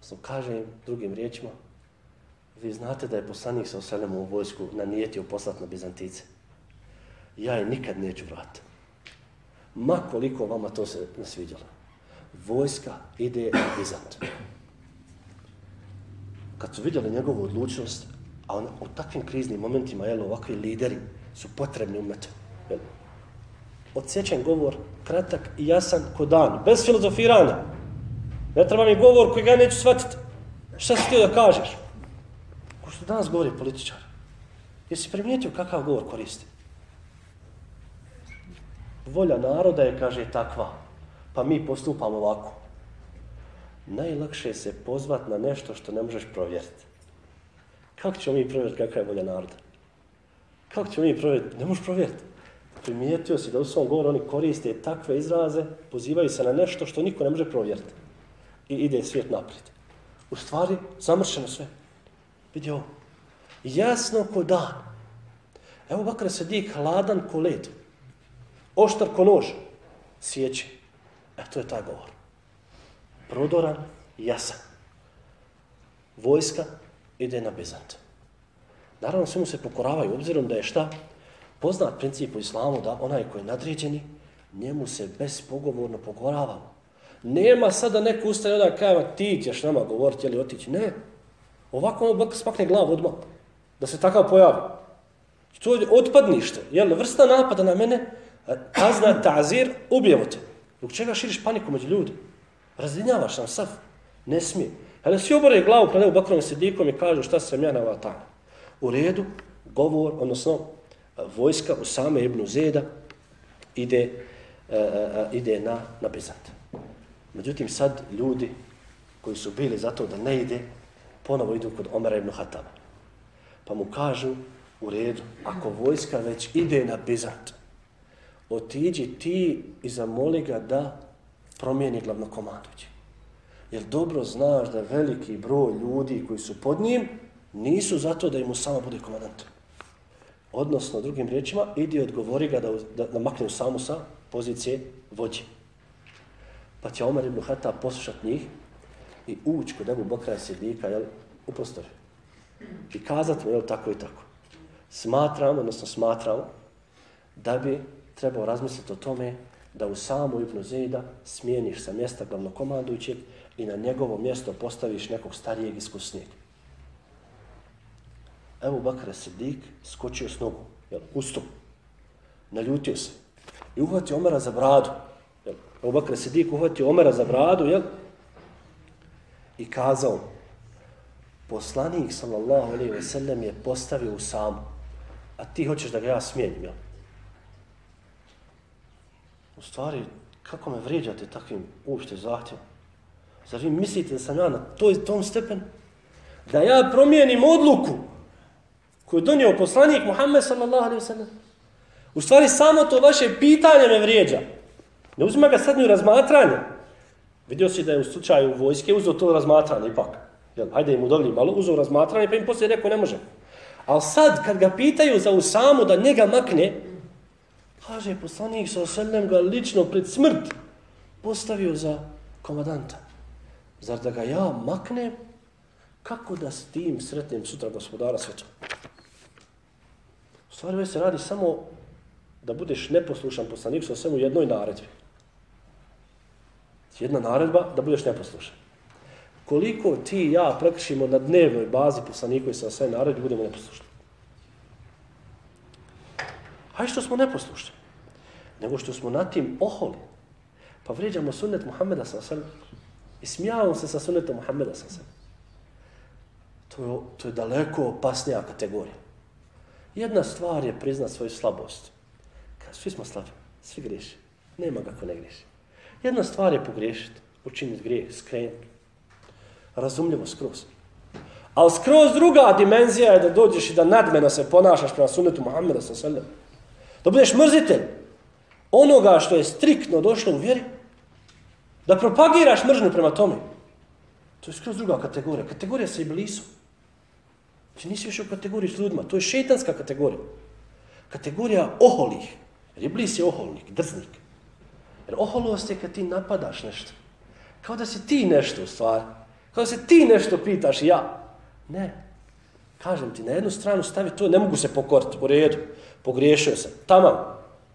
A: Sam kaže im drugim riječima, vi znate da je poslanik sa oselem u vojsku nanijetio poslat na Bizantice. Ja je nikad neću vratiti. Ma koliko vama to se ne sviđalo. Vojska ide na Bizant. Kad su vidjeli njegovu odlučnost, a on, u takvim kriznim momentima, jel, ovakvi lideri su potrebni umetu. Jel, odsjećen govor, kratak i jasan ko dan, bez filozofiranja. Ne treba mi govor koji ga neću shvatiti. Šta si ti da kažeš? Ko što danas govori političar? Jesi primijetio kakav govor koristi? Volja naroda je, kaže, takva. Pa mi postupamo ovako. Najlakše je se pozvat na nešto što ne možeš provjeriti. Kako ćemo mi provjeriti kakva je volja naroda? Kako ćemo mi provjeriti? Ne možeš provjeriti. Primijetio si da u svom govoru oni koriste takve izraze, pozivaju se na nešto što niko ne može provjeriti. I ide svijet naprijed. U stvari, zamršeno sve. Vidi ovo. Jasno ko dan. Evo Bakr se dik hladan ko led. Oštar ko nož. Sjeće. E, to je taj govor. Prodoran, jasan. Vojska ide na Bizant. Naravno, sve mu se pokoravaju, obzirom da je šta? Poznat princip u islamu da onaj koji je nadređeni, njemu se bezpogovorno pokoravamo. Nema sada neko ustaje da kaže ti ćeš nama govoriti ili otići. Ne. Ovako ono spakne glavu odmah. Da se takav pojavi. To je otpadnište. Jel, vrsta napada na mene, kazna, tazir, ubijemo te. Dok čega širiš paniku među ljudi? Razdinjavaš nam sav. Ne smije. Ali svi obore glavu pred Bakrom Sidikom i kažu šta sam ja na vatanu. U redu, govor, odnosno vojska u ibn Zeda ide, uh, ide na, na Bizant. Međutim, sad ljudi koji su bili zato da ne ide, ponovo idu kod Omara ibn Hataba. Pa mu kažu, u redu, ako vojska već ide na Bizant, otiđi ti i zamoli ga da promijeni glavnokomandući. Jer dobro znaš da veliki broj ljudi koji su pod njim nisu zato da im samo bude komandant. Odnosno, drugim riječima, idi odgovori ga da, da, da makne samu sa pozicije vođe. Pa će Omer ibn Hata poslušat njih i ući kod Ebu Bokra i Sidika jel, u prostor. I kazat mu, jel, tako i tako. Smatram, odnosno smatram, da bi trebao razmisliti o tome da u samu Ibnu Zejda smijeniš sa mjesta glavnokomandujućeg i na njegovo mjesto postaviš nekog starijeg iskusnijeg. Evo Bakar Sidik skočio s nogu, jel, ustom, naljutio se i uhvatio Omera za bradu. Jel, Evo Bakar Sidik uhvatio Omera za bradu, jel, i kazao, poslanik, sallallahu alaihi ve sellem, je postavio u samu, a ti hoćeš da ga ja smijenim, jel? U stvari, kako me vrijeđate takvim uopšte zahtjevom? Zar vi mislite da sam ja na toj, tom stepenu? Da ja promijenim odluku koju je donio poslanik Muhammed sallallahu alaihi wasallam. U stvari, samo to vaše pitanje me vrijeđa. Ne uzima ga sad ni u razmatranje. Vidio si da je u slučaju vojske uzeo to razmatranje ipak. Jel, hajde im udovlji malo, uzeo razmatranje, pa im poslije rekao ne može. Ali sad, kad ga pitaju za Usamu da njega makne, kaže poslanik sa oselem ga lično pred smrt postavio za komadanta. Zar da ga ja maknem, kako da s tim sretnem sutra gospodara sveća? U stvari se radi samo da budeš neposlušan poslanik sa svemu u jednoj naredbi. Znači, jedna naredba da budeš neposlušan. Koliko ti i ja prekršimo na dnevnoj bazi poslaniku i sa sve naredbi, budemo neposlušni. A što smo neposlušni. Nego što smo na tim oholi. Pa vrijeđamo sunnet Muhammeda sa sve. I smijavamo se sa sunnetom Muhammeda sa sve. To je, to je daleko opasnija kategorija. Jedna stvar je priznat svoju slabost. Kad svi smo slabi, svi griješi. Nema kako ne griješi. Jedna stvar je pogriješiti, učiniti grijeh, skrenuti. Razumljivo skroz. Ali skroz druga dimenzija je da dođeš i da nadmeno se ponašaš prema sunnetu Muhammeda sa sallam. Da budeš mrzitelj onoga što je striktno došlo u vjeri, da propagiraš mržnju prema tome. To je skroz druga kategorija. Kategorija sa iblisom. Znači nisi više u kategoriji s ljudima. To je šetanska kategorija. Kategorija oholih. Jer je blis je oholnik, drznik. Jer oholost je kad ti napadaš nešto. Kao da si ti nešto u stvari. Kao da se ti nešto pitaš ja. Ne. Kažem ti, na jednu stranu stavi to, ne mogu se pokoriti u redu. Pogriješio sam. tamam,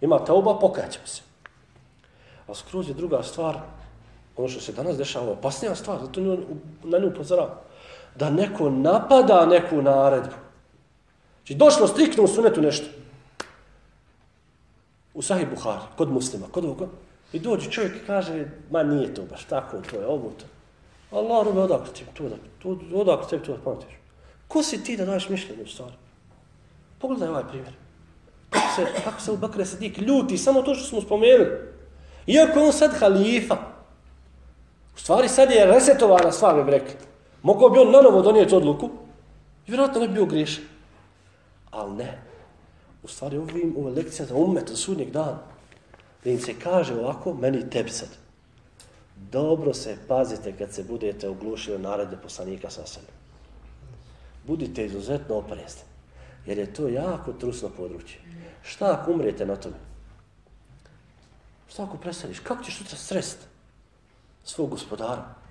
A: Ima tauba, pokaćemo se. A skroz je druga stvar, ono što se danas dešava, opasnija stvar, zato nju, na nju upozoravam Da neko napada neku naredbu. Znači, došlo striktno u sunetu nešto. U Sahih Buhari, kod muslima, kod ovoga. I dođe čovjek i kaže, ma nije to baš tako, to je ovo to. Allah robe, odakle ti to da, to, odakle tebi to da pamatiš? Ko si ti da daješ mišljenje u stvari? Pogledaj ovaj primjer kako se, kako se u Bakre Sadik ljuti, samo to što smo spomenuli. Iako on sad halifa, u stvari sad je resetovana stvar, mi rekli. Mogao bi on na novo donijeti odluku, i vjerojatno ne bi bio griješan. Ali ne. U stvari, ovim, ovo je lekcija za umet, za sudnjeg dana. Da im se kaže ovako, meni i tebi sad. Dobro se pazite kad se budete oglušili naredne poslanika sa sebe. Budite izuzetno oprezni. Jer je to jako trusno područje. Šta ako umrijete na tome? Šta ako presadiš? Kako ćeš sutra srest svog gospodara?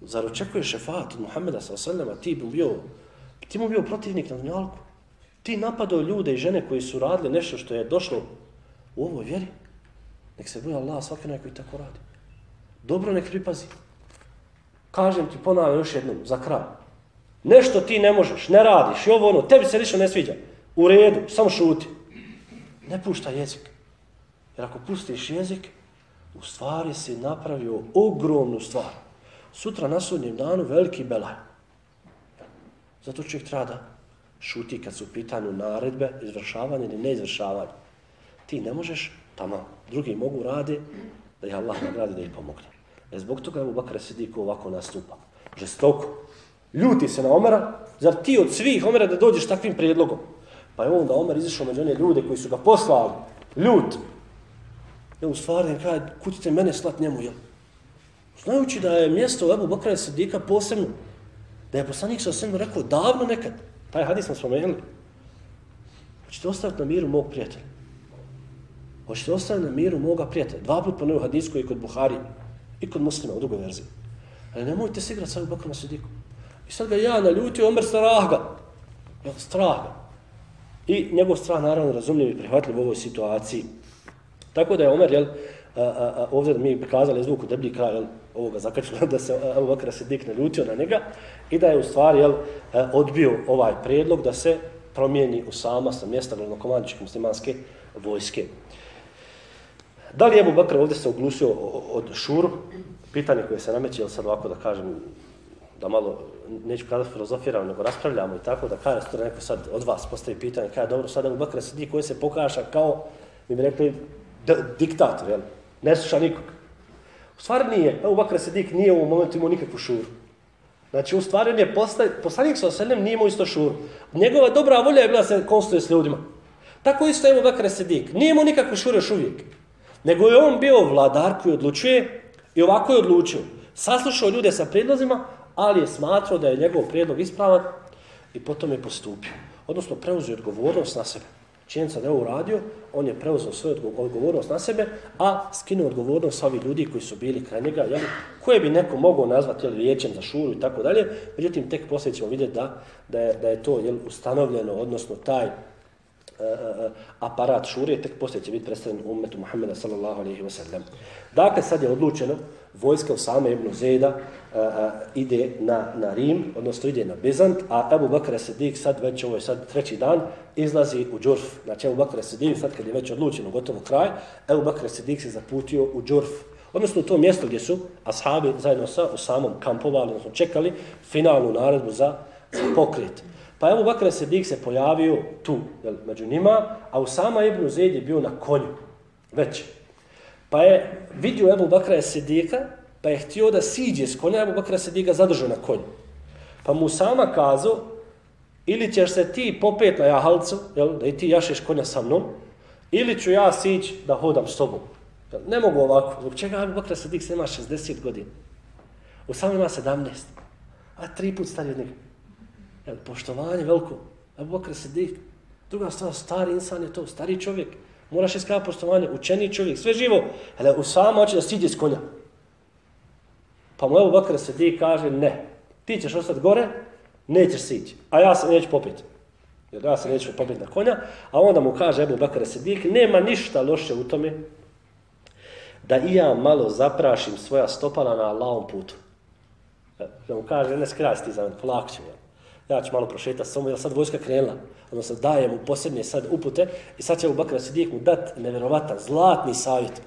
A: Zar očekuješ šefat od Muhammeda sa osalljama? Ti bi bio, ti mu bio protivnik na dunjalku. Ti napadao ljude i žene koji su radili nešto što je došlo u ovoj vjeri. Nek se boja Allah svaki koji tako radi. Dobro nek pripazi. Kažem ti ponavljam još jednom, za kraj. Nešto ti ne možeš, ne radiš i ovo ono, tebi se ništa ne sviđa. U redu, samo šuti. Ne pušta jezik. Jer ako pustiš jezik, u stvari si napravio ogromnu stvar. Sutra na sudnjem danu veliki belaj. Zato čovjek treba da šuti kad su u pitanju naredbe, izvršavanje ili neizvršavanje. Ti ne možeš, tamo, drugi mogu radi, da je Allah nagradi da ih pomogne. E zbog toga je Bakr Bakara Sidiku ovako nastupa. Žestoko. Ljuti se na Omera, zar ti od svih Omera da dođeš takvim prijedlogom? Pa je onda Omer izišao među one ljude koji su ga poslali, ljut. Ja u stvari kaže, kutite mene slat njemu, jel? Znajući da je mjesto u Ebu Bakra Sidika posebno, da je poslanik sa svema rekao davno nekad, taj hadis smo spomenuli, hoćete ostaviti na miru mog prijatelja. Hoćete ostaviti na miru moga prijatelja. Dva put ponovio hadis koji je kod Buhari i kod muslima u drugoj verziji. Ali nemojte se igrati sa Ebu Bakrom Sidikom. I sad ga ja naljutio, Omer strah ga. Jel, strah ga. I njegov strah naravno razumljiv i prihvatljiv u ovoj situaciji. Tako da je Omer, jel, a, a, a, ovdje mi prikazali zvuku deblji kraj jel, ovoga zakačila da se Abu Bakr se dikne ljutio na njega i da je u stvari jel, e, odbio ovaj prijedlog da se promijeni u sama sa mjesta glavnokomandičke muslimanske vojske. Da li je Abu Bakr ovdje se oglusio od šur? Pitanje koje se nameće, jel sad ovako da kažem, da malo, neću kada filozofiramo, nego raspravljamo i tako, da kada što neko sad od vas postavi pitanje, kada dobro, sad Abu Bakr se koji se pokaša kao, mi bi rekli, diktator, jel? Ne sluša nikog. U stvari nije. Evo Bakr Sedik nije u momentu imao nikakvu šuru. Znači, u stvari je poslanik sa oselem nije imao isto šuru. Njegova dobra volja je bila se konstuje s ljudima. Tako isto je Bakr Sedik. Nije imao nikakvu šuru još uvijek. Nego je on bio vladar koji odlučuje i ovako je odlučio. Saslušao ljude sa predlozima, ali je smatrao da je njegov predlog ispravan i potom je postupio. Odnosno, preuzio odgovornost na sebe činjenica da je ovo uradio, on je preuzeo svoju odgovornost na sebe, a skinuo odgovornost sa ovih ljudi koji su bili kraj njega, jel, koje bi neko mogao nazvati jel, riječem za šuru i tako dalje. Međutim, tek poslije ćemo vidjeti da, da, je, da je to jel, ustanovljeno, odnosno taj e, e, e, aparat šure, tek poslije će biti predstavljen u umetu Muhammeda sallallahu alaihi wa sallam. Dakle, sad je odlučeno, vojska Usama ibn Zeda uh, e, e, ide na, na Rim, odnosno ide na Bizant, a Ebu Bakr Sedik sad već ovo je sad treći dan, izlazi u Džurf. Znači Ebu Bakr Sedik sad kad je već odlučeno gotovo kraj, Ebu Bakr Sedik se zaputio u Džurf. Odnosno u to mjesto gdje su ashabi zajedno sa Osamom kampovali, odnosno čekali finalnu naredbu za, za pokret. Pa Ebu Bakr Sedik se pojavio tu, jel, među njima, a Usama ibn Zed je bio na konju. Već. Pa je vidio Ebu Bakra Sedika, pa je htio da siđe s konja, Ebu Bakra Sedika zadržao na konju. Pa mu sama kazao, ili ćeš se ti popet na jahalcu, jel, da i ti jašeš konja sa mnom, ili ću ja sići da hodam s tobom. Jel, ne mogu ovako, zbog čega Ebu Bakra Sedik se ima 60 godina. U samom ima 17, a tri put stari od njega. Jel, poštovanje veliko. Ebu Bakra Sedik, druga stvar, stari insan je to, stari čovjek. Moraš iskavati poštovanje, učeni čovjek, sve živo. Ali u sama hoće da siđe s konja. Pa mu Ebu Bakr se di kaže, ne, ti ćeš ostati gore, nećeš sići, a ja se neću popiti. Jer ja se neću popiti na konja, a onda mu kaže Ebu Bakr Sedik, nema ništa loše u tome da i ja malo zaprašim svoja stopala na Allahom putu. E, da mu kaže, ne skrasti za mene, polako ću. Ja ću malo prošeta samo, jer sad vojska krenula odnosno daje mu posebne sad upute i sad će u Bakra Sidijek mu dat nevjerovatan, zlatni savjet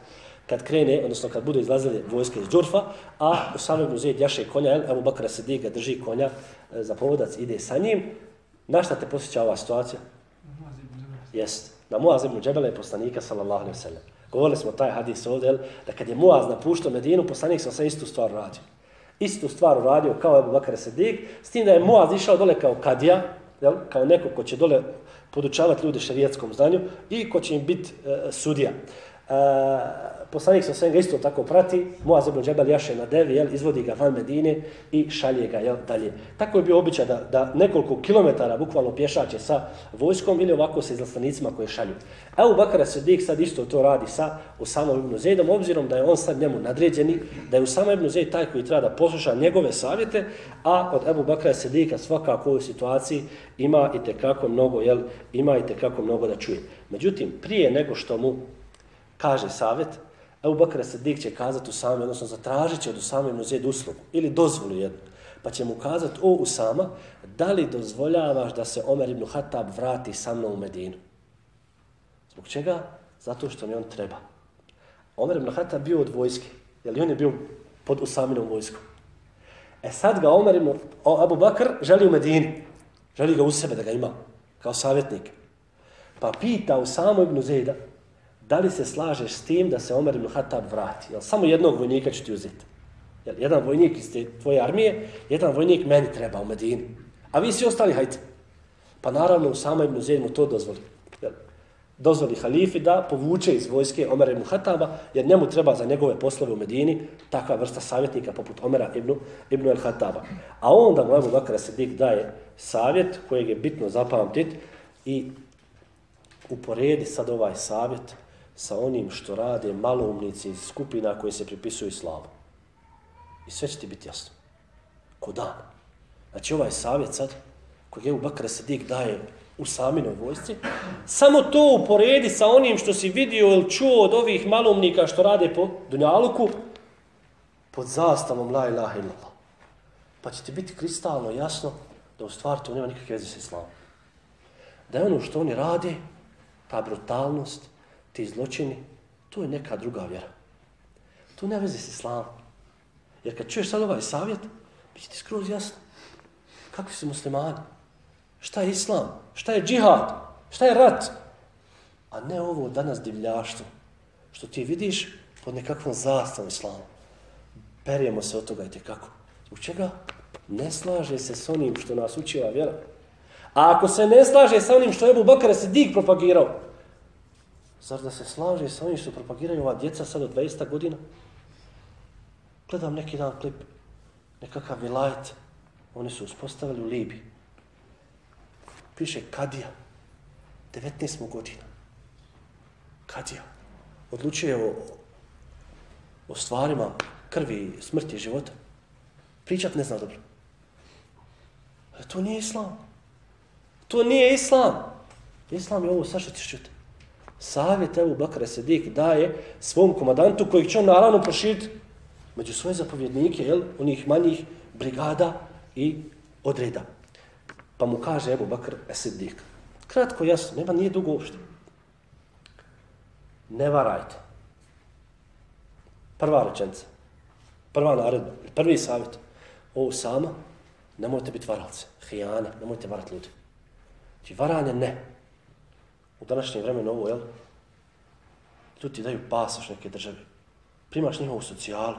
A: kad krene, odnosno kad bude izlazili vojske iz Džurfa, a u samom muzeju jaše konja, el, Ebu Bakra Sidijek ga drži konja e, za povodac, ide sa njim. Na šta te posjeća ova situacija? Jest. Na Muaz ibn Džebele je poslanika, sallallahu alaihi wa sallam. Govorili smo taj hadis ovdje, da kad je Muaz napuštao Medinu, poslanik sam sve istu stvar radio. Istu stvar uradio kao Ebu Bakar Sedik, s tim da je Muaz išao dole kao kadija, jel, kao neko ko će dole
B: podučavati ljude šarijetskom znanju i ko će im biti e, sudija. E, poslanik sa svega isto tako prati, Muaz ibn Džebel jaše na devi, jel, izvodi ga van Medine i šalje ga jel, dalje. Tako je bio običaj da, da nekoliko kilometara bukvalno pješače sa vojskom ili ovako sa izlastanicima koje šalju. Evo Bakara Sedik sad isto to radi sa Usama ibn Zejdom, obzirom da je on sad njemu nadređeni, da je Usama ibn Zejd taj koji treba da posluša njegove savjete, a od Ebu Bakara Sedika svakako u ovoj situaciji ima i tekako mnogo, jel, ima i tekako mnogo da čuje. Međutim, prije nego što mu kaže savjet, Ebu Bakr Sadik će kazati Usama, odnosno zatražit će od Usama ibn Zed uslugu ili dozvolu jednu. Pa će mu kazati, o Usama, da li dozvoljavaš da se Omer ibn Hatab vrati sa mnom u Medinu? Zbog čega? Zato što mi on treba. Omer ibn Hatab bio od vojske, jer on je bio pod Usaminom vojskom. E sad ga Omer ibn Abu Bakr želi u Medini. Želi ga u sebe da ga ima, kao savjetnik. Pa pita Usama ibn Zeda, da li se slažeš s tim da se Omer ibn Hatab vrati? Jel, samo jednog vojnika ću ti uzeti. Jel, jedan vojnik iz tvoje armije, jedan vojnik meni treba u Medini. A vi svi ostali, hajte. Pa naravno, u samoj ibn Zaid mu to dozvoli. Jel, dozvoli halifi da povuče iz vojske Omer ibn Hataba, jer njemu treba za njegove poslove u Medini takva vrsta savjetnika poput Omera ibn, ibn el Hataba. A onda mu Ebu Bakara Sedik daje savjet kojeg je bitno zapamtiti i uporedi sad ovaj savjet sa onim što rade maloumnici iz skupina koje se pripisuju islamu. I sve će ti biti jasno. Ko dan. Znači ovaj savjet sad, kojeg je u Bakra Sadik daje u saminoj vojsci, samo to uporedi sa onim što si vidio ili čuo od ovih malumnika što rade po Dunjaluku, pod zastavom la ilaha illallah. Pa će ti biti kristalno jasno da u stvari to nema nikakve veze sa islamom. Da je ono što oni rade, ta brutalnost, ti zločini, to je neka druga vjera. To ne veze s islamom. Jer kad čuješ sad ovaj savjet, bit ti skroz jasno. Kakvi su muslimani? Šta je islam? Šta je džihad? Šta je rat? A ne ovo danas divljaštvo. Što ti vidiš pod nekakvom zastavom islamu. Perijemo se od toga i kako. U čega? Ne slaže se s onim što nas uči ova vjera. A ako se ne slaže sa onim što je Ebu Bakar Sidik propagirao, Zar da se slaže sa onim što propagiraju ova djeca sad od 20 godina? Gledam neki dan klip, nekakav vilajet, oni su uspostavili u Libiji. Piše Kadija, 19 godina. Kadija. Odlučuje o, o stvarima krvi, smrti, života. Pričat ne zna dobro. Ali to nije islam. To nije islam. Islam je ovo, sašto ćeš čuti savjet Ebu Bakra Sedik daje svom komadantu koji će on naravno proširiti među svoje zapovjednike, jel, onih manjih brigada i odreda. Pa mu kaže Ebu Bakr Sedik. Kratko, jasno, nema, nije dugo uopšte. Ne varajte. Prva rečenca. Prva naredba. Prvi savjet. Ovo sama, nemojte biti varalce. Hijane, nemojte varati ljudi. Znači, varanje ne u današnje vremenu ovo, jel? Ljudi ti daju pasoš neke države. Primaš njihovu socijalu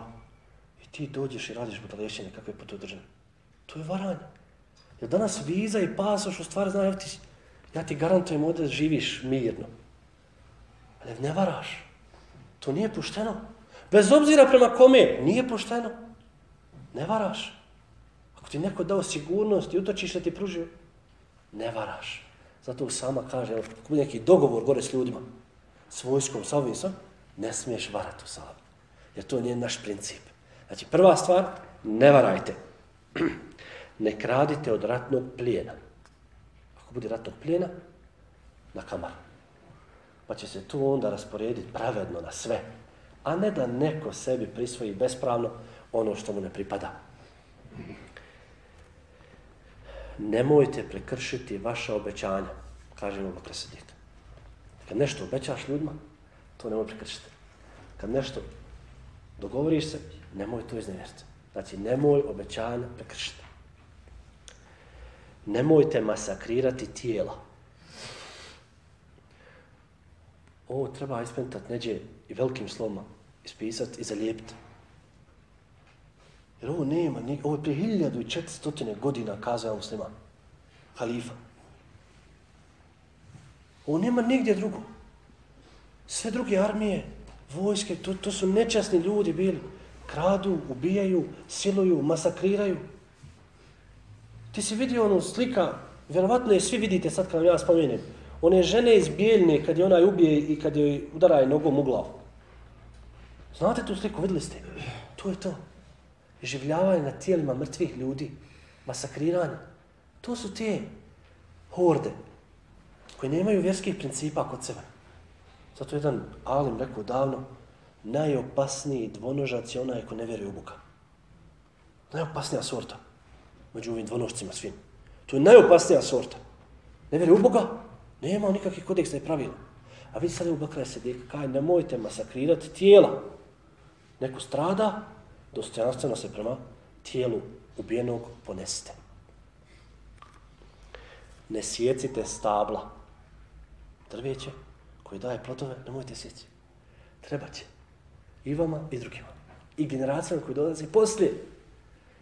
B: i ti dođeš i radiš budalešine kakve po toj državi. To je varanje. Jer danas viza i pasoš u stvari znaju, ti, ja ti garantujem ovdje da živiš mirno. Ali ne varaš. To nije pošteno. Bez obzira prema kome, nije pošteno. Ne varaš. Ako ti neko dao sigurnost i utočiš da ti pružio, ne varaš. Zato sama kaže, ako bude neki dogovor gore s ljudima, s vojskom, sa ovim, sa, ne smiješ varati u sabi. Jer to nije naš princip. Znači, prva stvar, ne varajte. ne kradite od ratnog plijena. Ako bude ratnog plijena, na kamar. Pa će se tu onda rasporediti pravedno na sve. A ne da neko sebi prisvoji bespravno ono što mu ne pripada nemojte prekršiti vaša obećanja, kaže imamo presednik. Kad nešto obećaš ljudima, to nemoj prekršiti. Kad nešto dogovoriš se, nemoj to iznevjeriti. Znači, nemoj obećanja prekršiti. Nemojte masakrirati tijela. Ovo treba ispentati neđe i velikim sloma, ispisati i zalijepiti. Jer ovo nema, ovo je prije 1400 godina kazao musliman, halifa. Ovo nema nigdje drugo. Sve druge armije, vojske, to, to su nečasni ljudi bili. Kradu, ubijaju, siluju, masakriraju. Ti si vidio onu slika, vjerovatno je svi vidite sad kad vam ja spomenem, one žene iz bijeljne kad je ona ubije i kad joj udara nogom u glavu. Znate tu sliku, videli ste? To je to. Življavanje na tijelima mrtvih ljudi, masakriranje. To su te horde koje nemaju vjerskih principa kod sebe. Zato jedan alim rekao davno, najopasniji dvonožac je onaj ko ne vjeruje u Boga. Najopasnija sorta među ovim dvonožcima svim. To je najopasnija sorta. Ne vjeruje u Boga, nema nikakvih kodeksa i pravila. A vidi sad u Bakra se djeka, kaj nemojte masakrirati tijela. Neko strada, dostojanstveno se prema tijelu ubijenog ponesite. Ne sjecite stabla. Drveće koje daje plodove, nemojte sjeći. Treba će. I vama i drugima. I generacijama koji dolaze poslije.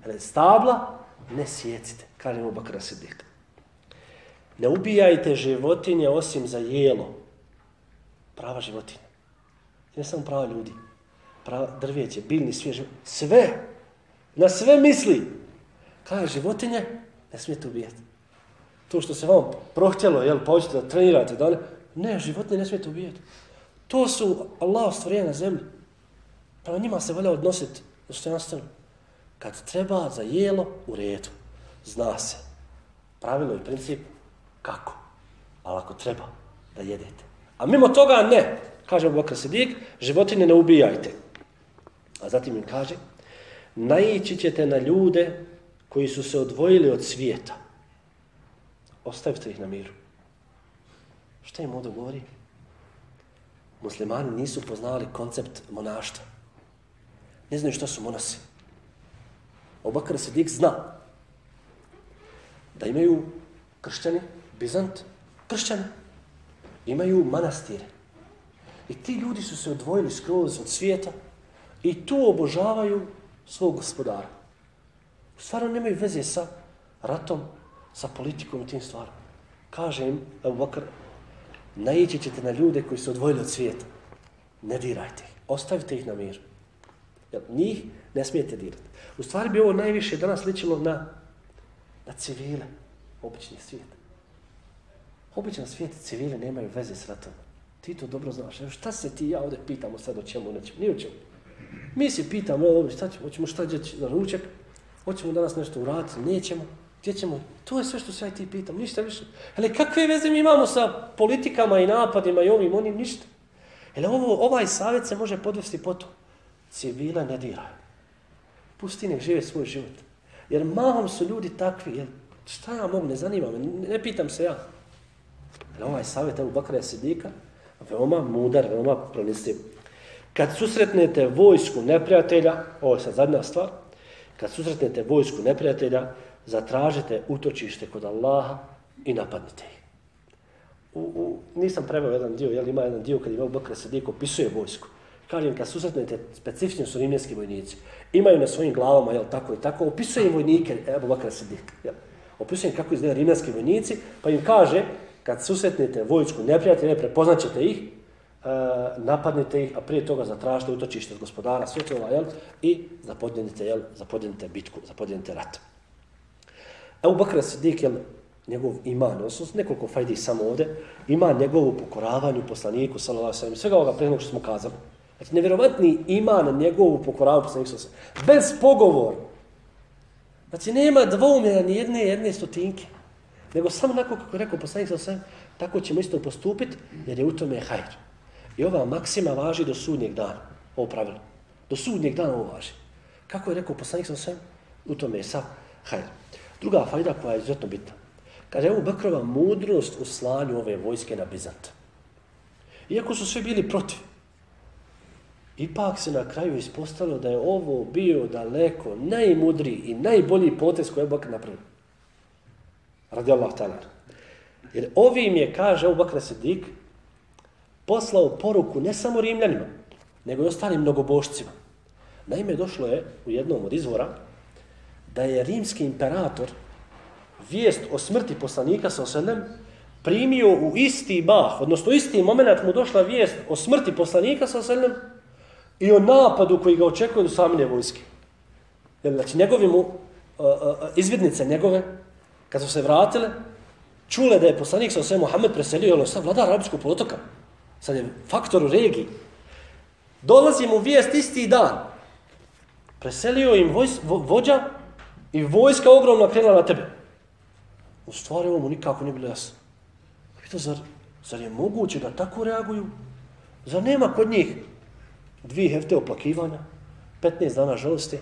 B: Jer stabla ne sjecite. Kažemo Bakra Sidika. Ne ubijajte životinje osim za jelo. Prava životinja. Ne samo prava ljudi drvjeće, biljni, svježe. Sve. Na sve misli. Kaže životinje, ne smijete ubijati. To što se vam prohtjelo, jel, pa hoćete da trenirate, da ne, ne, životinje ne smijete ubijati. To su Allah stvorenja na zemlji. Prema njima se valja odnositi dostojanstveno. Kad treba za jelo, u redu. Zna se. Pravilo i princip, kako. Ali ako treba, da jedete. A mimo toga ne. Kaže Bokra Sidik, životinje ne ubijajte. A zatim im kaže, naići ćete na ljude koji su se odvojili od svijeta. Ostavite ih na miru. Šta im ovdje govori? Muslimani nisu poznavali koncept monaštva. Ne znaju šta su monasi. Obakar Sidik zna da imaju kršćani, Bizant, kršćani, imaju manastire. I ti ljudi su se odvojili skroz od svijeta i tu obožavaju svog gospodara. U Stvarno nemaju veze sa ratom, sa politikom i tim stvarima. Kaže im, Ebu Bakr, naići ćete na ljude koji su odvojili od svijeta. Ne dirajte ih, ostavite ih na mir. Jer njih ne smijete dirati. U stvari bi ovo najviše danas ličilo na, na civile, obični svijet. Običan svijet civile nemaju veze s ratom. Ti to dobro znaš. Šta se ti ja ovdje pitamo sad o čemu, nećemo, ni o čemu. Mi se pitamo, evo, šta ćemo, hoćemo šta djeći na ručak, hoćemo danas nešto uraditi, nećemo, gdje ćemo, to je sve što se ja ti pitam, ništa više. Ali kakve veze mi imamo sa politikama i napadima i ovim, onim, ništa. Ele ovo, ovaj savjet se može podvesti po to. Civila ne diraju. Pusti nek žive svoj život. Jer mahom su ljudi takvi, jer šta ja mogu, ne zanima me, ne, ne pitam se ja. Jer ovaj savjet Ebu Bakra Sidika, veoma mudar, veoma pronistiv. Kad susretnete vojsku neprijatelja, ovo je sad zadnja stvar, kad susretnete vojsku neprijatelja, zatražite utočište kod Allaha i napadnite ih. U, u, nisam preveo jedan dio, jel ima jedan dio kad ima Bakra Sidik opisuje vojsku. Kažem, kad susretnete, specifični su rimljanski vojnici, imaju na svojim glavama, jel tako i tako, opisuje im vojnike, evo Bakra Sidik, jel. Opisuje im kako izgledaju rimljanski vojnici, pa im kaže, kad susretnete vojsku neprijatelja, prepoznaćete ih, E, napadnite ih, a prije toga zatražite utočište od gospodara svjetova, jel, i zapodjenite, jel, zapodjenite bitku, zapodjenite rat. Ebu Bakr Sidik, jel, njegov iman, odnosno nekoliko fajdi samo ovde, ima njegovu pokoravanju poslaniku, sallallahu sallam, svega ovoga prije što smo kazali. Znači, nevjerovatni iman njegovu pokoravanju poslaniku, sallallahu sallam, bez pogovor. Znači, nema dvoumjena ni jedne, jedne stotinke. Nego samo onako kako je rekao poslanik sallallahu sve, tako ćemo isto postupiti, jer je u tome hajr. I ova maksima važi do sudnjeg dana, ovo pravilo. Do sudnjeg dana ovo važi. Kako je rekao poslanik sa sve, u tome je sav hajr. Druga fajda koja je izuzetno bitna. Kaže, evo Bakrova mudrost u slanju ove vojske na Bizant. Iako su svi bili protiv, ipak se na kraju ispostavilo da je ovo bio daleko najmudriji i najbolji potez koji je Bakr napravio radi Allah ta'ala. Jer ovim je, kaže Abu Bakr Sidik, poslao poruku ne samo rimljanima, nego i ostalim mnogobošcima. Naime, došlo je u jednom od izvora da je rimski imperator vijest o smrti poslanika sa osadnem primio u isti bah, odnosno u isti moment mu došla vijest o smrti poslanika sa selem i o napadu koji ga očekuje do samine vojske. Jer, znači, njegovi mu, izvidnice njegove, kad su se vratile, čule da je poslanik sa selem Mohamed preselio, jer on sad vladar arabskog polotoka. Sad je faktor u regiji. Dolazi mu vijest isti dan. Preselio im vojs, vo, vođa i vojska ogromna krenula na tebe. U stvari ovo mu nikako nije bilo jasno. Pita, zar, zar je moguće da tako reaguju? Zar nema kod njih dvije hefte oplakivanja, 15 dana žalosti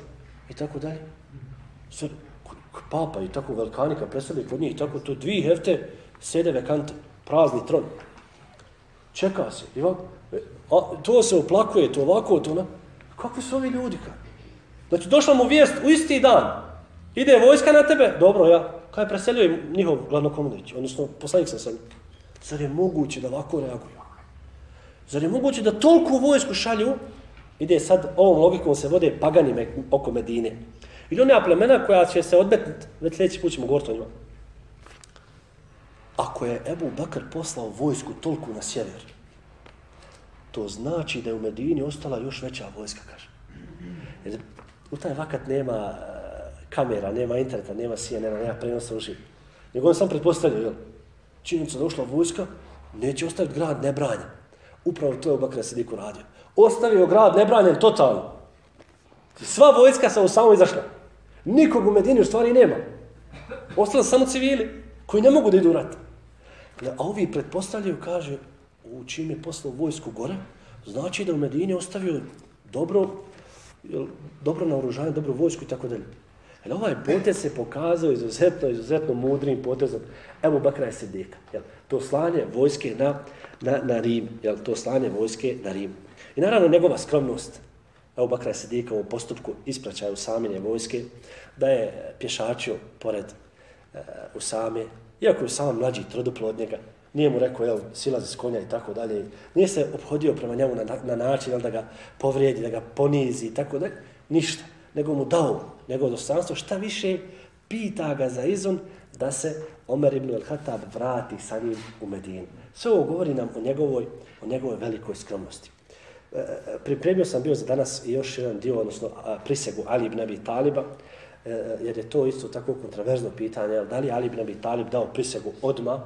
B: i tako dalje? Zar, papa i tako velikanika preseli kod njih, tako to dvije hefte sede vekante, prazni tron. Čeka se, Ima, a, to se oplakuje, to ovako, to na... Kakvi su ovi ljudi? kad? Znači, došla mu vijest u isti dan. Ide vojska na tebe, dobro, ja, kaj preselio je njihov glavnokomunić, odnosno poslanik sam sam. Zar je moguće da ovako reaguju? Zar je moguće da toliko vojsku šalju, ide sad, ovom logikom se vode pagani oko Medine. Ili ona plemena koja će se odmetniti, već sljedeći put ćemo govoriti o njima. Ako je Ebu Bakr poslao vojsku toliko na sjever, to znači da je u Medini ostala još veća vojska, kaže. Jer u taj vakat nema e, kamera, nema interneta, nema CNN, nema prenosa uživ. Nego on sam pretpostavljaju, jel? Činjenica da ušla vojska, neće ostaviti grad nebranjen. Upravo to je Bakr Sidiku radio. Ostavio grad nebranjen totalno. Sva vojska sa u samo izašla. Nikog u Medini u stvari nema. Ostali samo civili koji ne mogu da idu u rat. A ovi pretpostavljaju, kaže, u čim je poslao vojsku gore, znači da u Medini ostavio dobro, dobro naoružanje, dobro vojsku i tako dalje. Ali ovaj potez se pokazao izuzetno, izuzetno mudrim potezom. Evo Bakra je sedeka. Jel? To slanje vojske na, na, na Rim. Jel? To slanje vojske na Rim. I naravno njegova skromnost. Evo Bakra je sedeka u postupku ispraćaju samine vojske, da je pješačio pored e, Usame, iako je sam mlađi troduplo od njega, nije mu rekao, jel, silazi s konja i tako dalje. Nije se obhodio prema njemu na, na način, jel, da ga povrijedi, da ga ponizi i tako dalje. Ništa. Nego mu dao njegovo dostanstvo, šta više, pita ga za izun da se Omer ibn al-Hatab vrati sa njim u Medinu. Sve ovo govori nam o njegovoj, o njegovoj velikoj skromnosti. E, e pripremio sam bio za danas još jedan dio, odnosno prisegu Ali ibn Abi Taliba, E, e, jer je to isto tako kontraverzno pitanje, da li Ali ibn Abi Talib dao prisegu odma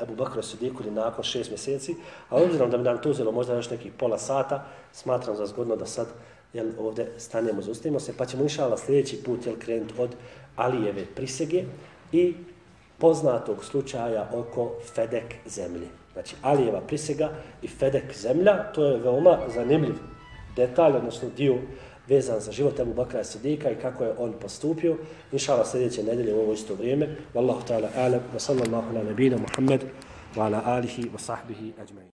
B: Ebu Bakra Sidiku ili nakon šest mjeseci, a obzirom da bi nam to uzelo možda još nekih pola sata, smatram za zgodno da sad jel, ovdje stanemo, zaustavimo se, pa ćemo inšala sljedeći put jel, krenuti od Alijeve prisege i poznatog slučaja oko Fedek zemlje. Znači, Alijeva prisega i Fedek zemlja, to je veoma zanimljiv detalj, odnosno dio vezan za život Ebu Bakra Sidika i kako je on postupio. Inšala sljedeće nedelje u ovo isto vrijeme. Wallahu ta'ala alam, wa sallallahu ala nabina Muhammed, wa ala alihi wa sahbihi ajma'in.